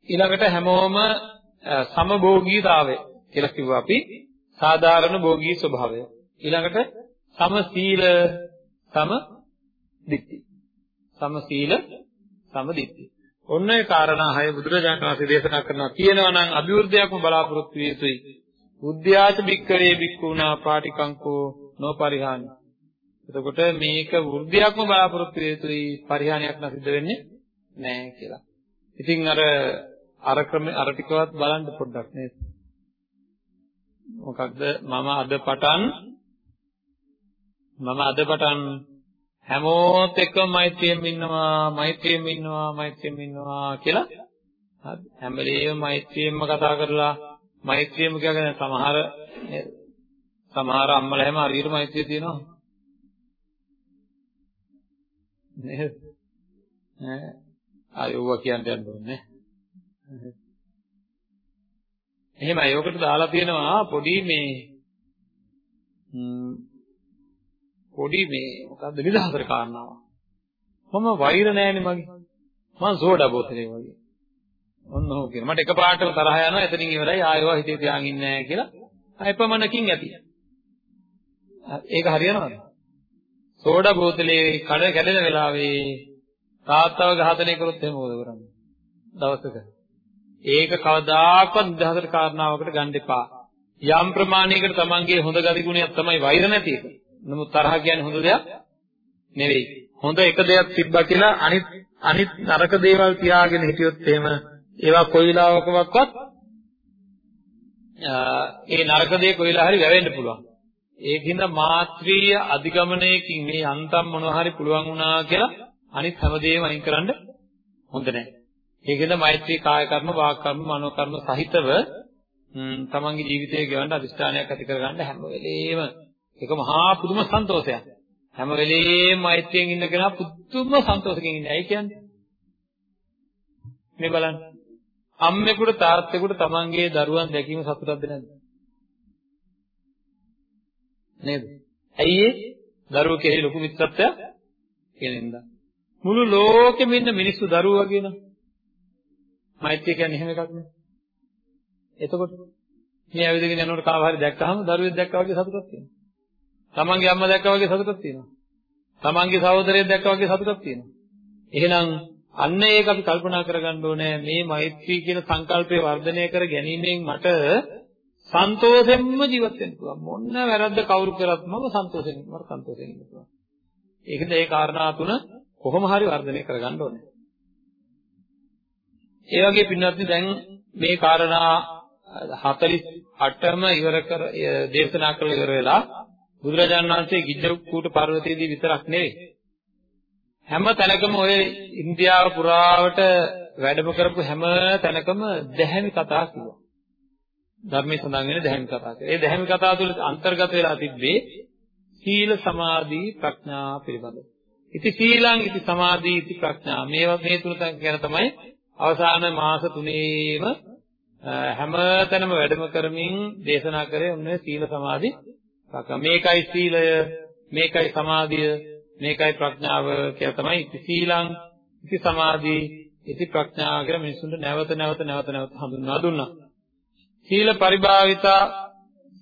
ඊළඟට හැමෝම සමභෝගීතාවය කියලා කිව්වා අපි සාධාරණ භෝගී ස්වභාවය. ඊළඟට සම සීල සම දිට්ඨි. සම සීල සම දිට්ඨි. ඔන්න ඒ කාරණා හය බුදුරජාණන් වහන්සේ දේශනා කරනවා කියනවා නම් අභිවෘද්ධියක්ම බලාපොරොත්තු විය යුතුයි. බුද්ධයාච භික්කවේ භික්ඛුනා පාටිකංකෝ නොපරිහානි. එතකොට මේක වෘද්ධියක්ම බලාපොරොත්තු විය යුතුයි පරිහානියක් නම් සිද්ධ වෙන්නේ නැහැ කියලා. ඉතින් අර අර ක්‍රම අර ටිකවත් බලන්න පොඩ්ඩක් නේද? මොකක්ද මම අද පටන් මම අද පටන් හැමෝත් එක්කම මෛත්‍රියෙන් ඉන්නවා මෛත්‍රියෙන් ඉන්නවා මෛත්‍රියෙන් ඉන්නවා කියලා හරි. හැම වෙලේම මෛත්‍රියෙන්ම කතා කරලා මෛත්‍රියම කියන්නේ සමහර සමහර අම්මලා හැම හරියට මෛත්‍රිය තියෙනවා. නේද? ඈ. ආයෝව කියන්න යන්න ඕනේ. එහෙම අයෝකට දාලා තියෙනවා පොඩි මේ පොඩි මේ මොකද්ද නිදහසට කාරණාවක්. මම වෛර නෑනේ මගේ. මං සෝඩා බෝතලේ වගේ. ඔන්න ඕක කියන. මට එකපාරටම තරහ යනවා එතනින් ඉවරයි ආයෙව හිතේ තියාගෙන ඉන්නේ නෑ කියලා. අයපමණකින් ඇති. ඒක හරියනවද? සෝඩා බෝතලේ කඩ කැඩෙන වෙලාවේ තාත්තව ඝාතනය කරොත් එහෙම මොකද කරන්නේ? දවසක. ඒක කවදාකවත් නිදහසට කාරණාවකට ගන්න එපා. යම් ප්‍රමාණයකට තමන්ගේ හොඳ ගති ගුණයක් තමයි වෛර නැති එක. නමුත් තරහ කියන්නේ හොඳ දෙයක් නෙවෙයි. හොඳ එක දෙයක් තිබ්බා කියලා අනිත් අනිත් නරක දේවල් තියාගෙන හිටියොත් එහෙම ඒවා කොයි ලාවකවත් ඒ නරක දේ කොයිලා හරි වැවෙන්න පුළුවන්. ඒකින්ද මාත්‍රීය අධිගමනයකින් මේ අන්තම් මොනවා හරි පුළුවන් වුණා කියලා අනිත් හැමදේම අයින් කරන්න හොඳ නැහැ. ඒකෙන්ද මෛත්‍රී කාය කර්ම, වාක් කර්ම, මනෝ කර්ම සහිතව තමන්ගේ ජීවිතය ගෙවන්න අදිෂ්ඨානයක් ඇති කරගන්න හැම වෙලේම ඒක මහා පුදුම සන්තෝෂයක්. හැම වෙලේම මෛත්‍රියෙන් ඉන්න කෙනා පුදුම සන්තෝෂකින් ඉන්නේ. ඇයි කියන්නේ? මේ බලන්න. අම්මෙකුට තාත්තෙකුට තමන්ගේ දරුවන් දැකීම සතුටක්ද නැද්ද? නේද? ඇයි ඒ? දරුවෝ කෙරෙහි ලොකු මිත්‍රත්වයක් කියනින්ද? මුළු ලෝකෙම ඉන්න මිනිස්සු දරුවෝ වගේ නේද? මෛත්‍රිය කියන්නේ එහෙම එකක් නේ. එතකොට මේ ඇවිදගෙන යනකොට කාව හරි දැක්කහම දරුවෙක් දැක්කා වගේ සතුටක් තියෙනවා. තමන්ගේ අම්මා දැක්කා වගේ සතුටක් තියෙනවා. තමන්ගේ සහෝදරයෙක් දැක්කා වගේ සතුටක් තියෙනවා. එහෙනම් අන්න ඒක අපි කල්පනා කරගන්න ඕනේ මේ මෛත්‍රී කියන සංකල්පය වර්ධනය කර ගැනීමෙන් මට සන්තෝෂෙන්ම ජීවත් වෙන්න පුළුවන්. මොන්න වැරද්ද කවුරු කරත් මම සන්තෝෂෙන් මට සන්තෝෂෙන් ඉන්න පුළුවන්. ඒකද ඒ කාරණා තුන කොහොම හරි වර්ධනය කරගන්න ඕනේ. ඒ වගේ පින්වත්නි දැන් මේ කාරණා 48ම ඉවර කර දේශනා කරලා ඉවර වෙලා බුදුරජාණන් වහන්සේ ගිජ්ජකූට පර්වතයේදී විතරක් නෙවෙයි හැම තැනකම ඔය ඉන්දියාව පුරාවට වැඩම කරපු හැම තැනකම දැහැමි කතා කිව්වා. ධර්මයේ සඳහන් වෙන දැහැමි කතා. ඒ දැහැමි කතා තුළ අන්තර්ගත වෙලා තිබ්බේ සීල සමාධි ප්‍රඥා පිළිබඳ. ඉති සීලං ඉති සමාධි ඉති ප්‍රඥා. මේවා මේ තුන ගැන තමයි අවසාන මාස තුනේම හැම තැනම වැඩම කරමින් දේශනා කරේ ඔන්නේ සීල සමාධි මේකයි සීලය මේකයි සමාධිය මේකයි ප්‍රඥාව කියලා තමයි ඉති සීලං ඉති සමාධි ඉති ප්‍රඥා කියලා මිනිසුන්ට නැවත නැවත නැවත නැවත හඳුන්වා දුන්නා. සීල පරිභාවිතා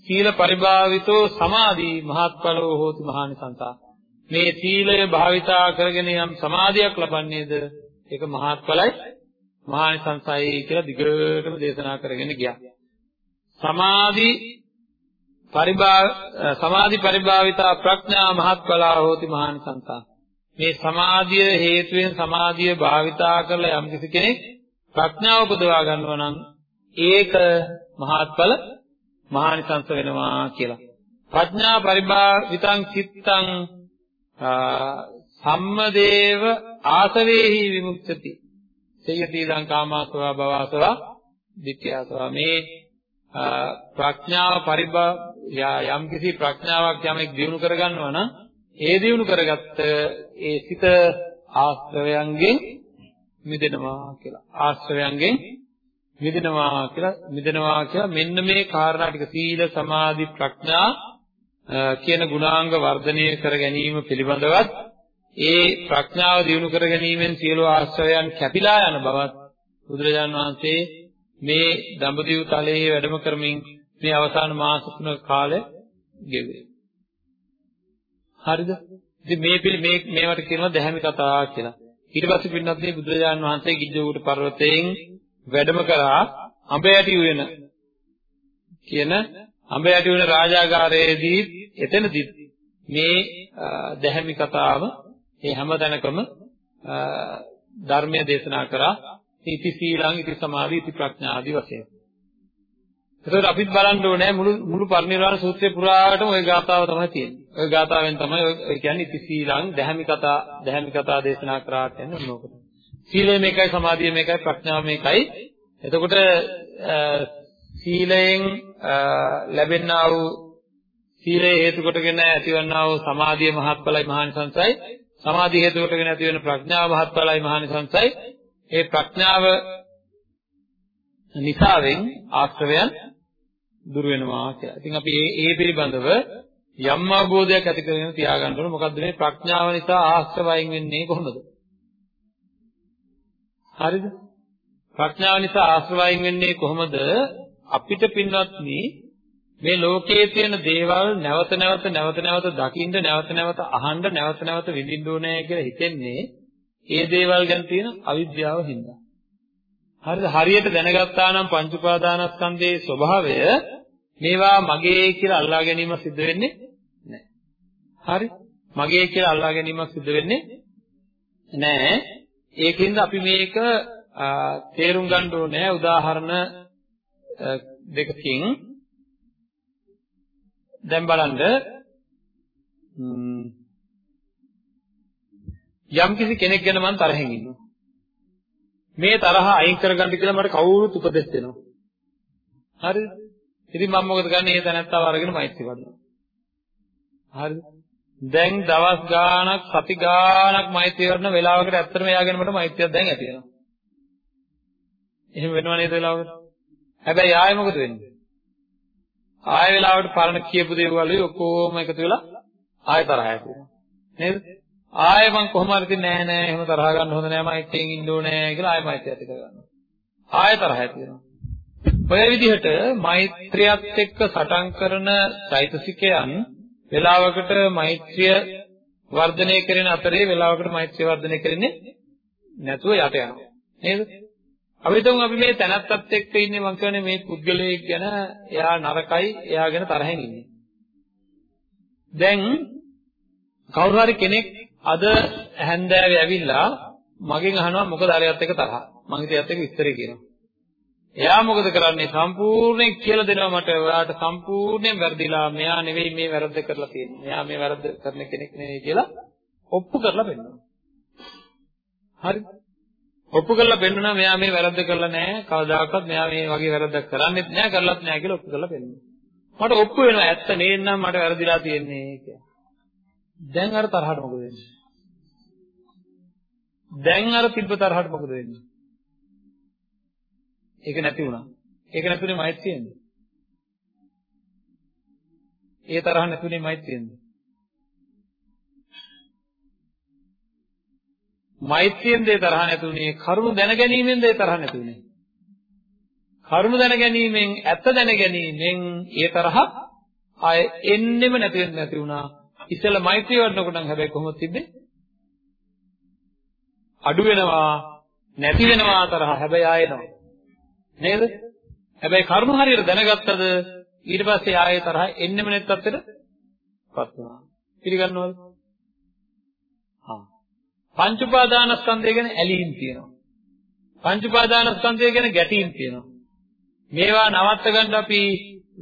සීල පරිභාවිතෝ සමාධි මහත්ඵලෝ හෝති මහානිසංසා. මේ සීලය භාවිතා කරගෙන යම් සමාධියක් ලබන්නේද ඒක මහත්ඵලයි මහානිසංසයි කියලා දිගටම දේශනා කරගෙන ගියා. සමාධි පරිභා සමාධි පරිභාවිතා ප්‍රඥා මහත්ඵලා හෝති මහානිසංසා. මේ සමාධිය හේතුවෙන් සමාධිය භාවිතා කරලා යම් කෙනෙක් ප්‍රඥාව උපදවා ගන්නවා නම් ඒක මහත්ඵල මහානිසංස වෙනවා කියලා. ප්‍රඥා පරිභාවිතං චිත්තං සම්මදේව ආසවේහි විමුක්තති. සේයති දං කාමාසවා භවසවා විත්‍යාසවා මේ ප්‍රඥාව පරිභා යම් කිසි ප්‍රඥාවක් යමෙක් දිනු කරගන්නවා නම් ඒ දිනු කරගත්ත ඒ සිත ආශ්‍රවයන්ගෙන් මිදෙනවා කියලා. ආශ්‍රවයන්ගෙන් මිදෙනවා කියලා මිදෙනවා කියලා මෙන්න මේ කාරණා ටික සීල සමාධි ප්‍රඥා කියන ගුණාංග වර්ධනය කර ගැනීම පිළිබඳවත් ඒ ප්‍රඥාව දියුණු කර ගැනීමෙන් සියලු ආශ්‍රයයන් කැපිලා යන බවත් බුදුරජාන් වහන්සේ මේ දඹදිව තලයේ වැඩම කරමින් මේ අවසාන මාස තුන කාලය ගෙවුවේ. හරිද? ඉතින් මේ පිළි මේ මේවට කියනවා දැහැමි කතා කියලා. ඊට පස්සේ පින්නත් මේ බුදුරජාන් වහන්සේ ගිජ්ජෝගුට පර්වතයෙන් වැඩම කරා අඹයටි උයන කියන අඹයටි උයන රාජාගාරයේදී එතනදී මේ දැහැමි කතාව මේ හැමතැනකම ධර්මයේ දේශනා කරා ඉති සීලං ඉති සමාධි ඉති ප්‍රඥා ආදී වශයෙන්. ඒකෝට අපිත් බලන්න ඕනේ මුළු මුළු පරිනිර්වාණ සූත්‍රය පුරාටම ওই ගාථාව තමයි තියෙන්නේ. ওই ගාථාවෙන් තමයි ඔය කියන්නේ ඉති සීලං දැහැමි කතා දැහැමි කතා දේශනා කරාට යන්නේ මොනකොට. සීලය මේකයි සමාධිය මේකයි ප්‍රඥාව මේකයි. එතකොට සීලයෙන් ලැබෙනා වූ සීලය හේතු කොටගෙන ඇතිවන්නා වූ සමාධිය මහත්ඵලයි මහානිසංසයි සමාධිය හේතු කොටගෙන ඇති වෙන ප්‍රඥාව මහත්ඵලයි මහානිසංසයි ඒ ප්‍රඥාව නිසාවෙන් ආශ්‍රවයන් දුර වෙනවා කියලා. ඉතින් අපි මේ ඒ පිළිබඳව යම් අවබෝධයක් ඇති කරගෙන තියාගන්න ඕනේ. මොකද්ද මේ ප්‍රඥාව නිසා ආශ්‍රවයෙන් වෙන්නේ කොහොමද? හරිද? ප්‍රඥාව නිසා ආශ්‍රවයෙන් වෙන්නේ කොහොමද? අපිට පින්වත්නි මේ ලෝකයේ තියෙන දේවල් නැවත නැවත නැවත නැවත දකින්න නැවත නැවත අහන්න නැවත නැවත විඳින්න ඕනේ කියලා හිතෙන්නේ ඒ දේවල් ගැන තියෙන අවිද්‍යාව හින්දා. හරිද? හරියට දැනගත්තා නම් පංච උපාදානස්කන්ධයේ ස්වභාවය මේවා මගේ කියලා අල්ලා ගැනීම සිද්ධ වෙන්නේ නැහැ. හරි? මගේ කියලා අල්ලා ගැනීමක් සිද්ධ වෙන්නේ නැහැ. ඒකින්ද අපි මේක තේරුම් ගන්න ඕනේ උදාහරණ දෙකකින් දැන් බලන්න යම් කිසි කෙනෙක් ගැන මම තරහින් ඉන්නවා. මේ තරහ අයින් කරගන්න කියලා මට කවුරුත් උපදෙස් දෙනවා. හරිද? ඉතින් මම මොකද කරන්නේ? ඒ තැනත්තව අරගෙන මෛත්‍රී වඩනවා. හරිද? දැන් දවස් ගාණක් සති ගාණක් මෛත්‍රී කරන වෙලාවකට ඇත්තටම එයාගෙන මට මෛත්‍රියක් දැන් ඇති වෙනවා. එහෙම වෙනව නේද වෙලාවකට? හැබැයි ආයෙ මොකද වෙන්නේ? ආයෙ වෙලාවට පරණ කියපු දේවල් ඔක්කොම එකතු වෙලා ආයෙ තරහ ඇති වෙනවා. නේද? ආයෙ මං කොහොම හරි ඉතින් නෑ නෑ එහෙම තරහ ගන්න හොඳ නෑ මෛත්‍රියෙන් ඉන්න ඕනේ කියලා ආයෙ මෛත්‍රිය ඇති කරගන්නවා. ආයෙ තරහ ඇති වෙනවා. ඔය විදිහට මෛත්‍රියත් එක්ක සටන් කරන චෛතසිකයන් වෙලාවකට මෛත්‍රිය වර්ධනය කරන අතරේ වෙලාවකට මෛත්‍රිය වර්ධනය කරන්නේ නැතුව යට යනවා. නේද? අපි හිතමු අපි මේ තැනත්තත් එක්ක ඉන්නේ මං කියන්නේ මේ පුද්ගලයෙක් ගැන එයා නරකයි එයා ගැන තරහෙන් ඉන්නේ. දැන් කවුරු හරි කෙනෙක් අද හැන්දෑවේ ඇවිල්ලා මගෙන් අහනවා මොකද අරයත් එක්ක තරහ. මං ඉතියත් එක්ක විස්තරේ කියනවා. එයා මොකද කරන්නේ සම්පූර්ණයෙන් කියලා දෙනවා මට ඔයාට සම්පූර්ණයෙන් වැරදිලා මෙයා නෙවෙයි මේ වැරද්ද කරලා තියෙන්නේ. මෙයා මේ වැරද්ද කරන කෙනෙක් නෙවෙයි කියලා ඔප්පු කරලා පෙන්නනවා. හරිද? ඔප්පු කරලා පෙන්නුනා මෙයා මේ වැරද්ද කරලා නැහැ. කවදාකවත් මෙයා මේ වගේ වැරද්දක් කරන්නේත් නැහැ, කරලත් නැහැ කියලා ඔප්පු කරලා පෙන්නුවා. මට ඔප්පු වෙනවා ඇත්ත නේනම් මට වැරදිලා තියෙන්නේ කියලා. දැන් අර තරහට මොකද වෙන්නේ? දැන් අර තිබ්බ තරහට මොකද වෙන්නේ? ඒක නැති වුණා. ඒක නැතුනේ මෛත්‍රියෙන්ද? ඒ තරහ නැතුනේ මෛත්‍රියෙන්ද? මෛත්‍රියෙන් දේ තරහ නැතුනේ කරුණ දැනගැනීමෙන් දේ තරහ නැතුනේ. කරුණ දැනගැනීමෙන් ඇත්ත දැනගැනීමෙන් ඒ තරහ ආය එන්නෙම නැති වෙන්නේ නැති වුණා. ඉතල මෛත්‍රිය වඩනකොට නම් හැබැයි කොහොමද තිබ්බේ? අඩු වෙනවා නැති වෙනවා තරහ හැබැයි ආයෙනවා. නේද? හැබැයි කරුණ හරියට දැනගත්තද ඊට පස්සේ ආයෙ තරහ එන්නෙම නැති තත්ත්වෙට පත් වෙනවා. පිළිගන්නවද? හා. පංච උපාදානස්කන්ධය ගැන ඇලීම් තියෙනවා. පංච උපාදානස්කන්ධය ගැන ගැටීම් තියෙනවා. මේවා නවත්ත ගන්න අපි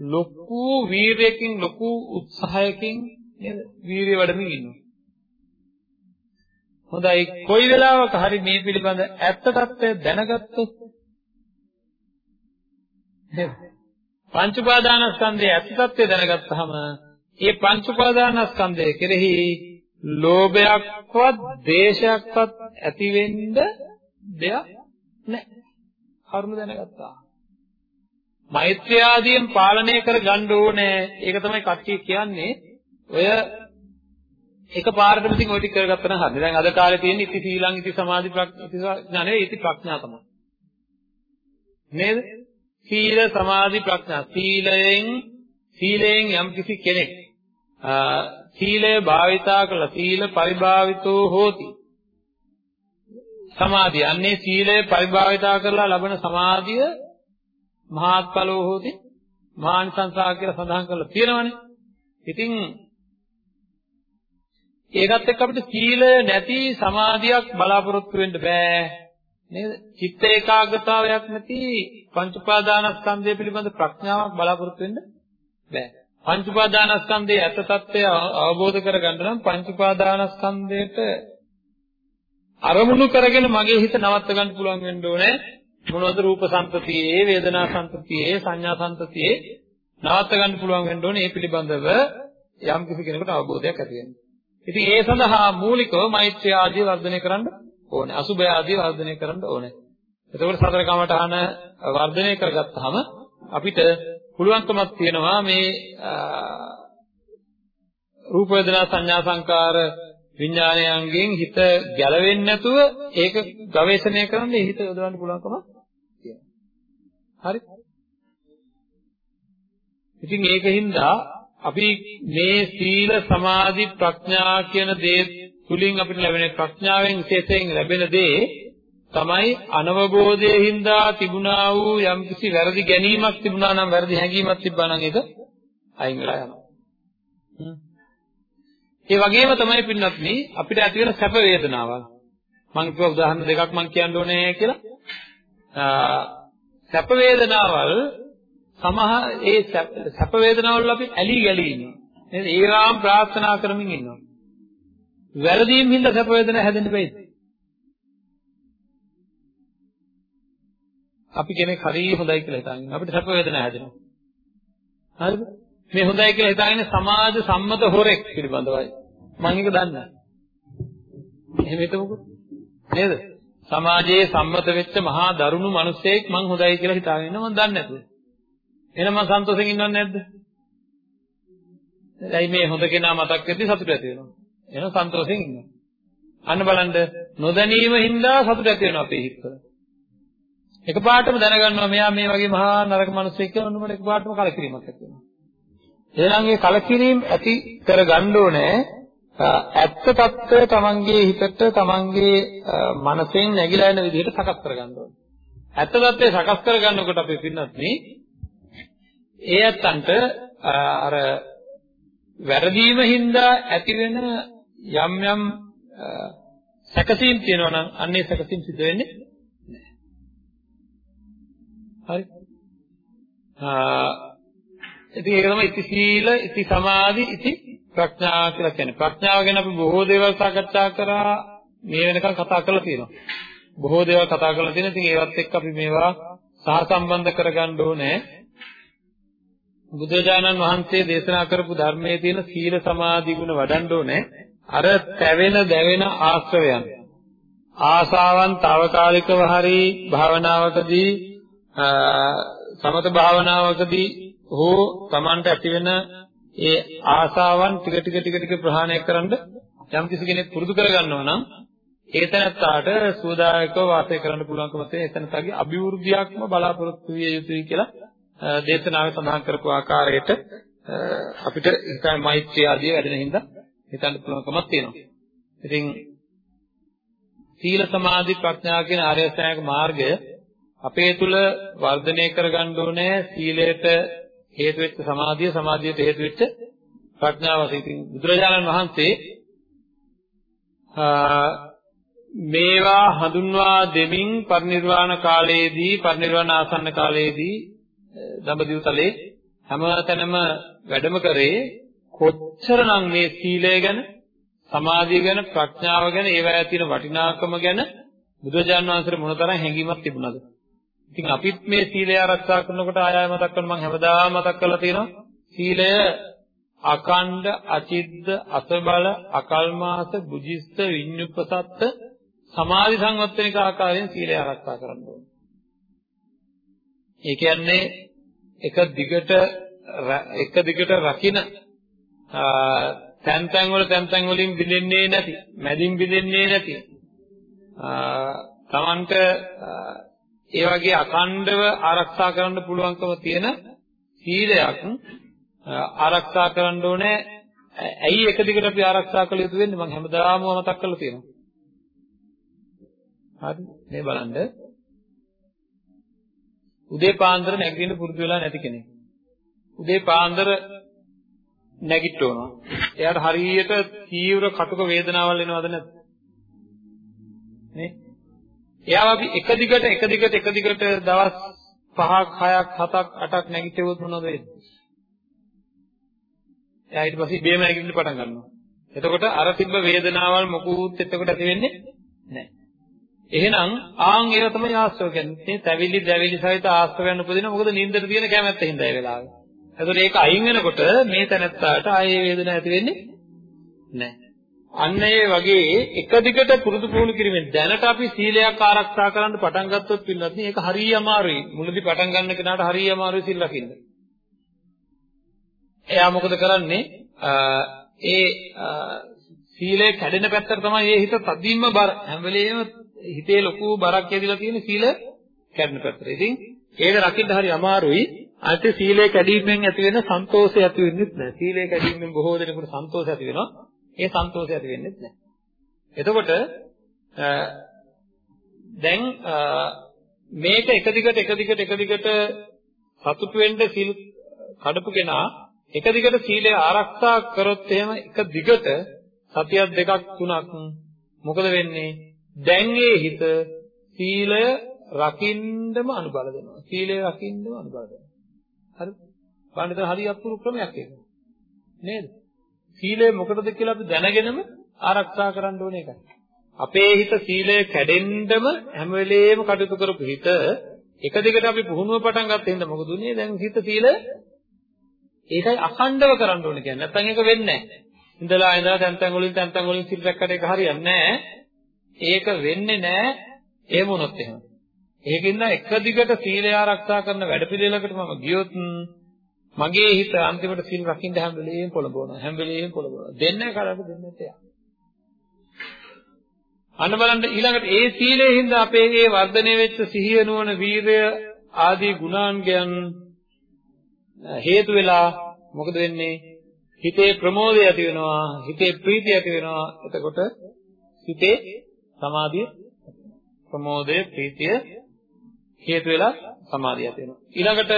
ලොකු වීරයකින් ලොකු උත්සාහයකින් නේද? වීරිය වඩමින් ඉන්නවා. හොඳයි කොයි වෙලාවක හරි මේ පිළිබඳ ඇත්ත తත්වය දැනගත්තොත් නේද? පංච උපාදානස්කන්ධයේ ඇත්ත తත්වය දැනගත්තාම ඒ පංච උපාදානස්කන්ධය කෙරෙහි ලෝභයක්වත් දේශයක්වත් ඇති වෙන්න දෙයක් නැහැ. කරුණ දැනගත්තා. මෛත්‍රිය ආදියෙන් පාලනය කර ගන්න ඕනේ. ඒක තමයි කට්ටිය කියන්නේ. ඔය එක පාරටම ඉතින් ඔය ටික කරගත්තා නම් හරියි. දැන් අද කාලේ තියෙන ඉති සීලං ඉති සමාධි ප්‍රඥා නෙවෙයි ඉති ප්‍රඥා තමයි. නේද? සීල සමාධි ප්‍රඥා. සීලයෙන් සීලයෙන් යම්කිසි කෙනෙක් සීලය භාවිතා කළ සීල පරිභාවිතෝ හෝති. සමාධිය. අන්නේ සීලය පරිභාවිතා කරලා ලබන සමාධිය මහත්ඵලෝ හෝති. මහානිසංසා කියලා සඳහන් කරලා තියෙනවනේ. ඉතින් ඒකත් එක්ක අපිට සීලය නැති සමාධියක් බලාපොරොත්තු වෙන්න බෑ. නේද? චිත්ත ඒකාග්‍රතාවයක් නැති පංච උපාදානස්කන්ධය පිළිබඳ ප්‍රඥාවක් බලාපොරොත්තු වෙන්න බෑ. පංච උපාදානස්කන්ධයේ ඇත්ත తත්වය අවබෝධ කරගන්න නම් පංච උපාදානස්කන්ධයට අරමුණු කරගෙන මගේ හිත නවත්ත ගන්න පුළුවන් වෙන්න ඕනේ. මොනවද රූප සංතතියේ, වේදනා සංතතියේ, සංඥා සංතතියේ නවත්ත ගන්න පුළුවන් වෙන්න ඕනේ. මේ පිළිබඳව යම් කිසි කෙනෙකුට අවබෝධයක් ඇති වෙන්න. ඉතින් ඒ සඳහා මූලිකව මෛත්‍රිය ආදී වර්ධනය කරන්න ඕනේ. අසුභය ආදී වර්ධනය කරන්න ඕනේ. එතකොට සතර කමඨාන වර්ධනය කරගත්තාම අපිට පුළුවන්කමක් තියෙනවා මේ රූප වේදනා සංඥා සංකාර විඥානයන්ගෙන් හිත ගැලවෙන්නේ නැතුව ඒක ගවේෂණය කරන්න හිත යොදවන්න පුළුවන්කම තියෙනවා. හරි? ඉතින් ඒකින්ද අපි මේ සීල සමාධි ප්‍රඥා කියන දේ තුලින් අපිට ලැබෙන ප්‍රඥාවෙන් විශේෂයෙන් ලැබෙන දේ තමයි අනවබෝධයෙන් හින්දා තිබුණා වූ යම්කිසි වැරදි ගැනීමක් තිබුණා නම් වැරදි හැඟීමක් තිබ්බා නම් ඒක අයින් වෙලා යනවා. ඒ වගේම තමයි පින්නත් මේ අපිට ඇති වෙන සැප වේදනාවල්. මම කිව්ව උදාහරණ දෙකක් මම කියන්න ඕනේ කියලා. සැප වේදනාවල් සමහර ඒ සැප වේදනාවල් අපි ඇලි ගැලි ඉන්නවා. නේද? ඒවාම් ප්‍රාර්ථනා කරමින් ඉන්නවා. වැරදීම් හින්දා සැප වේදනා හැදෙන්න බෑද? අපි කෙනෙක් හරිය හොඳයි කියලා හිතාගෙන අපිට සැප වේදනා හැදෙනවා. හරිද? මේ හොඳයි කියලා හිතාගෙන සමාජ සම්මත හොරෙක් පිළිබඳවයි. මම ඒක දන්නේ එහෙම හිතමුකෝ. නේද? සමාජයේ සම්මත වෙච්ච මහා දරුණු මිනිසෙක් මං හොඳයි කියලා හිතාගෙන ඉන්නවා මං දන්නේ නැතුව. එහෙනම් මං සන්තෝෂෙන් ඉන්නවද නැද්ද? ඇයි මේ හොඳ කෙනා මතක් වෙද්දි සතුට ඇති වෙනවා. එන සන්තෝෂයෙන් ඉන්නවා. අන්න බලන්න නොදැනීම හින්දා සතුට ඇති වෙනවා අපේ හිත. එකපාරටම දැනගන්නවා මෙයා මේ වගේ මහා නරක මිනිස්සෙක් කියලා මොනවද එකපාරටම කලකිරීමක් ඇති වෙනවා. එළංගේ කලකිරීම ඇති කරගන්න ඕනේ ඇත්ත తত্ত্বය තමන්ගේ හිතට තමන්ගේ මනසෙන් නැగిලා යන විදිහට සකස් කරගන්න ඕනේ. ඇත්ත తত্ত্বය සකස් කරගන්නකොට අපි පින්නත් මේ ඒ ඇත්තන්ට අර වැරදීම හින්දා ඇතිවෙන යම් යම් සැකසීම් තියෙනවා නම් අන්නේ සැකසීම් සිද්ධ වෙන්නේ හරි. ආ ඉතින් ඒක තමයි ඉති සීල, ඉති සමාධි, ඉති ප්‍රඥා කියලා කියන්නේ. ප්‍රඥාව ගැන අපි බොහෝ දේවල් සාකච්ඡා කරා මේ වෙනකන් කතා කරලා තියෙනවා. බොහෝ දේවල් කතා කරලා තියෙනවා. ඉතින් ඒවත් එක්ක අපි මේවා සහසම්බන්ධ කරගන්න ඕනේ. බුදුරජාණන් වහන්සේ දේශනා කරපු ධර්මයේ තියෙන සීල සමාධි ගුණ වඩන්න ඕනේ. අර තැවෙන දැවෙන ආශ්‍රවයන්. ආසාවන් తాවකාලිකව හරි භාවනාවකදී සමත භාවනාවකදී හෝ Tamanට ඇතිවෙන ඒ ආසාවන් ටික ටික ටික ටික ප්‍රහාණය කරන්න යම් කිසි කෙනෙක් පුරුදු කරගන්නවා නම් ඒ තැනත්තාට සුවදායකව වාසය කරන්න පුළුවන්කම තියෙන ඒ තැනත්තාගේ අභිවෘද්ධියක්ම බලාපොරොත්තු විය යුතුයි කියලා දේශනාවේ සඳහන් කරපු ආකාරයට අපිට හිතයි මෛත්‍රිය ආදී වැඩෙන හින්දා හිතන්න පුළුවන්කමක් තියෙනවා. ඉතින් සීල සමාධි ප්‍රඥා කියන ආර්ය අෂ්ටාංගික මාර්ගය අපේ තුල වර්ධනය කරගන්න ඕනේ සීලයට හේතු වෙච්ච සමාධිය සමාධියට හේතු වෙච්ච ප්‍රඥාව. ඉතින් බුදුරජාණන් වහන්සේ මේවා හඳුන්වා දෙමින් පරිනිර්වාණ කාලයේදී පරිනිර්වාණ ආසන්න කාලයේදී දඹදිව තලේ හැමතැනම වැඩම කරේ කොච්චරනම් මේ සීලය ගැන සමාධිය ගැන ප්‍රඥාව ගැන ඒවා තියෙන වටිනාකම ගැන බුදුරජාණන් වහන්සේට මොනතරම් හැඟීමක් තිබුණාද ඉතින් අපිත් මේ සීලය ආරක්ෂා කරනකොට ආය ආය මතක් කරන මම හැමදාම මතක් කරලා තියෙනවා සීලය අකණ්ඩ අචිද්ද අසබල අකල්මාස බුජිස්ත විඤ්ඤුප්පසත්ත සමාධි සංවත්තනික ආකාරයෙන් සීලය ආරක්ෂා කරන්න ඕනේ. ඒ කියන්නේ එක දිගට එක දිගට රකින්න තැන් තැන් වල තැන් තැන් වලින් බිඳෙන්නේ නැති, මැදින් බිඳෙන්නේ නැති. තමන්ට ඒ වගේ අඛණ්ඩව ආරක්ෂා කරන්න පුළුවන්කම තියෙන සීලයක් ආරක්ෂා කරන්න ඕනේ. ඇයි එක දිගට අපි ආරක්ෂා කළ යුතු වෙන්නේ? මම හැමදාම මතක් කරලා තියෙනවා. හරි මේ බලන්න උදේ පාන්දර නැගිටින්න පුරුදු වෙලා නැති කෙනෙක් උදේ පාන්දර නැගිටවනවා එයාට හරියට තීව්‍ර කටුක වේදනාවල් එනවද නැද්ද? නේ? එයාව අපි එක දිගට එක දිගට එක දිගට දවස් 5ක් 6ක් 7ක් 8ක් නැගිටෙවොත් මොනවද වෙන්නේ? එයා ඊට පස්සේ බේම නැගිටින්න පටන් ගන්නවා. එතකොට අර තිබ්බ වේදනාවල් මොකුත් එතකොට ඇති වෙන්නේ නැහැ. එහෙනම් ආන් ඒව තමයි ආශ්‍රව කියන්නේ. මේ තැවිලි දැවිලි සහිත ආශ්‍රවයන් උපදින මොකද නින්දට තියෙන කැමැත්ත හින්දා ඒ වෙලාවේ. එතකොට ඒක අයින් වෙනකොට මේ තැනත්තාට ආයේ වේදනාවක් ඇති වෙන්නේ නැහැ. අන්න ඒ වගේ එක දිගට පුරුදු පුහුණු කිරීමෙන් දැනට අපි සීලයක් ආරක්ෂා කරන්න පටන් ගත්තොත් පින්නත් මේක හරිය අමාරුයි. මුලදී පටන් ගන්න කෙනාට හරිය අමාරුයි සීල් රකින්න. එයා මොකද කරන්නේ? ඒ සීලය කැඩෙන පැත්තට තමයි ඒ හිත තදින්ම බර හැම වෙලේම හිතේ ලොකු බරක් ඇදලා තියෙන සීල කැඩෙන පැත්තට. ඉතින් ඒක රකින්න හරි අමාරුයි. අනිත් සීලය කැඩීමෙන් ඇති වෙන සන්තෝෂය ඇති වෙන්නේ නැහැ. සීලය කැඩීමෙන් බොහෝ දෙනෙකුට සන්තෝෂය ඇති වෙනවා. ඒ සන්තෝෂය ඇති වෙන්නේ නැහැ. එතකොට දැන් මේක එක දිගට එක දිගට එක දිගට සතුටු වෙන්න සීල් කඩපු කෙනා එක දිගට සීලය ආරක්ෂා කරොත් එහෙම එක දිගට සතියක් දෙකක් තුනක් මොකද වෙන්නේ දැන් ඒ හිත සීලය රකින්නම අනුබල දෙනවා. සීලය රකින්නම අනුබල දෙනවා. හරිද? බලන්න දැන් හරි අපුරු ක්‍රමයක් ඒක. නේද? සීලය මොකටද කියලා අපි දැනගෙනම ආරක්ෂා කරන්න ඕනේ ඒකයි. අපේ හිත සීලය කැඩෙන්නම හැම වෙලේම කටයුතු කරපු හිත එක දිගට අපි පුහුණුව පටන් ගත්ත හින්දා මොකද උනේ? දැන් හිත සීල ඒකයි අඛණ්ඩව කරන්න ඕනේ කියන්නේ. නැත්නම් ඒක වෙන්නේ නැහැ. ඉඳලා ඉඳලා තැන් තැන් වලින් තැන් තැන් වලින් සිල් රැක්කට ඒක හරියන්නේ නැහැ. ඒක වෙන්නේ නැහැ එහෙම වුණොත් එහෙම. ඒකින්ද එක දිගට සීලය ආරක්ෂා කරන වැඩපිළිවෙලකට මම ගියොත් මගේ හිත අන්තිමට සීල් රකින්න හැම වෙලෙම පොළඹවනවා. හැම වෙලෙම පොළඹවනවා. දෙන්නේ කරට දෙන්නේ නැහැ. අන්න බලන්න ඊළඟට ඒ සීලයෙන් හින්දා අපේ මේ වර්ධනය වෙච්ච සිහිය නුවණ වීරය ආදී ගුණාංගයන් හේතු වෙලා මොකද වෙන්නේ හිතේ ප්‍රමෝදය ඇති වෙනවා හිතේ ප්‍රීතිය ඇති වෙනවා එතකොට හිතේ සමාධිය ප්‍රමෝදය ප්‍රීතිය හේතු වෙලා සමාධිය ඇති වෙනවා. ඊළඟට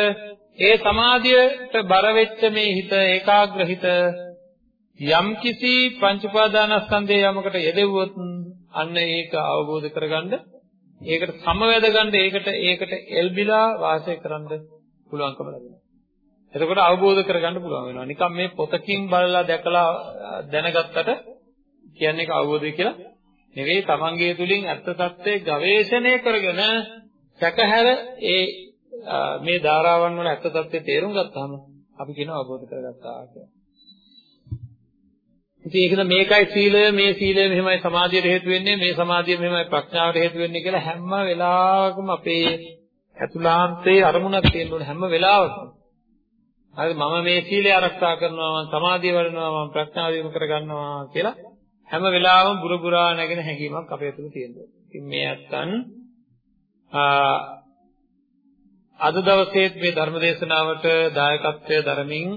ඒ සමාධියට බර වෙච්ච මේ හිත ඒකාග්‍ර හිත යම්කිසි පංච උපාදානස්කන්ධයේ යමකට යෙදෙව්වොත් අන්න ඒක අවබෝධ කරගන්න ඒකට සමවැද ගන්න ඒකට ඒකට එල්බිලා වාසය කරන්න පුළුවන්කම ලැබෙනවා. එතකොට අවබෝධ කරගන්න පුළුවන් වෙනවා. නිකම් මේ පොතකින් බලලා දැකලා දැනගත්තට කියන්නේ ඒක අවබෝධය කියලා නෙවෙයි. තමන්ගේ තුලින් ඇත්ත తත්වයේ ගවේෂණය කරගෙන සැකහැර ඒ මේ ධාරාවන් වල ඇත්ත తත්වයේ තේරුම් ගත්තාම අපි කියන අවබෝධ කරගත්තා කියලා. ඉතින් ඒකද මේකයි සීලය මේ සීලය මෙහෙමයි සමාධියට හේතු වෙන්නේ මේ සමාධිය මෙහෙමයි ප්‍රඥාවට හේතු වෙන්නේ කියලා හැම වෙලාවකම අපේ අතුලාන්තයේ අරමුණක් තියෙන්න ඕන හැම වෙලාවකම. හරි මම මේ සීලය ආරක්ෂා කරනවා මම සමාධිය වඩනවා මම ප්‍රඥාව දිනු කර ගන්නවා කියලා හැම වෙලාවෙම බුර බුරා නැගෙන හැඟීමක් අපේ තුළ තියෙනවා. ඉතින් මේ ඇත්තන් අද දවසේ මේ ධර්ම දේශනාවට දායකත්වය දරමින්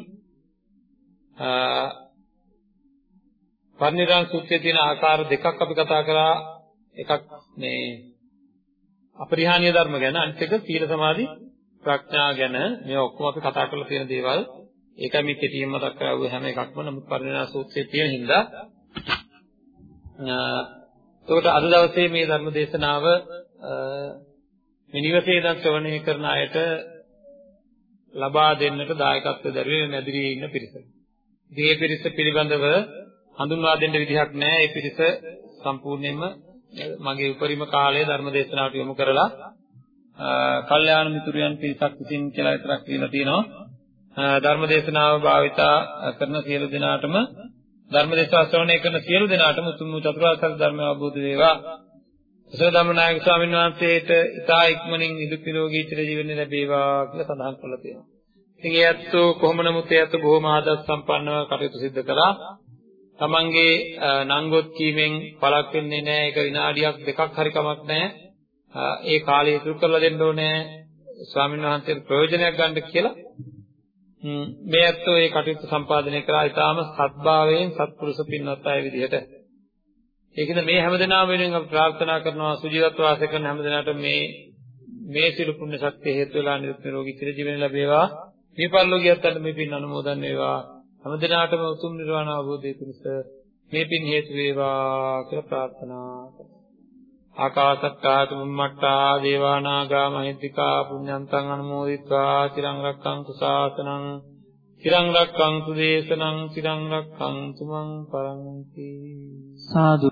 පරිනිර්වාණ සූත්‍රයේ තියෙන ආකාර දෙකක් අපි කතා කරා. එකක් මේ අපරිහානීය ධර්ම ගැන අනිත් එක සීල සමාධි ප්‍රඥා ගැන. මේ ඔක්කොම අපි කතා කරලා තියෙන දේවල්. ඒකයි මේ කෙටියෙන් මතක් කරගුව හැම එකක්ම. නමුත් පරිණාම සූත්‍රයේ තියෙන හින්දා එතකොට අද දවසේ මේ ධර්ම දේශනාව මේ නිවසේ ඉඳන් ශ්‍රවණය කරන අයට ලබා දෙන්නට දායකත්ව දරුවේ මැදිරියේ ඉන්න පිරිස. ඉතින් මේ පිරිස පිළිබඳව හඳුන්වා දෙන්න විදිහක් නැහැ. මේ පිරිස සම්පූර්ණයෙන්ම මගේ උපරිම කාලය ධර්ම දේශනාවට යොමු කරලා කල්යාණ මිතුරයන් පිරිසක් විසින් කියලා විතරක් කියලා තියෙනවා. ධර්ම දේශනාව භාවිතා කරන සියලු දෙනාටම ධර්ම දේශනාව ශ්‍රවණය කරන සියලු දෙනාටම උතුම් චතුරාර්ය සත්‍ය ධර්මය අවබෝධ වේවා. අසල ධම්මනායක ස්වාමීන් වහන්සේට ඉතා ඉක්මනින් නිදුක් නිරෝගී චිර ජීවනය ලැබේවා කියලා සඳහන් කරලා තියෙනවා. ඉතින් ඒ ඇත්තෝ කොහොම නමුත් ඒ ඇත්තෝ බොහොම ආදර්ශ සම්පන්නව කටයුතු සිදු කළා. තමන්ගේ නංගොත් කීමෙන් පළක් වෙන්නේ නැහැ. ඒක විනාඩියක් දෙකක් හරි කමක් නැහැ. ඒ කාලය ඉතුරු කරලා දෙන්න ඕනේ ස්වාමීන් වහන්සේට ප්‍රයෝජනයක් ගන්න කියලා. මේ ඇත්තෝ ඒ කටයුතු සම්පාදනය කරා ඊටාම සත්භාවයෙන් සත්පුරුෂ පින්වත් අය විදිහට. ඒකද මේ හැමදෙනාම වෙනුවෙන් අපි ප්‍රාර්ථනා කරනවා සුජීවත්ව වාසය කරන හැමදෙනාට මේ මේ සිළු පුණ්‍ය ශක්තිය හේතු වෙලා නිරුත් නිරෝගී චිර ජීවන ලැබේවා. මේ පරිලෝකියත් අන්න මේ පින් අනුමෝදන් වේවා. හැමදෙනාටම උතුම් නිර්වාණ අවබෝධය පිණිස මේ පින් හේතු වේවා කියලා ප්‍රාර්ථනා කරනවා. ආකාසත්තා තුම්මට්ටා දේවානාගා මහිත්‍තිකා පුඤ්ඤන්තං අනුමෝදිත්වා චිරං රක්ඛන්තු ශාසනං චිරං රක්ඛන්තු දේශනං චිරං රක්ඛන්තු මං පරන්ති සාදු.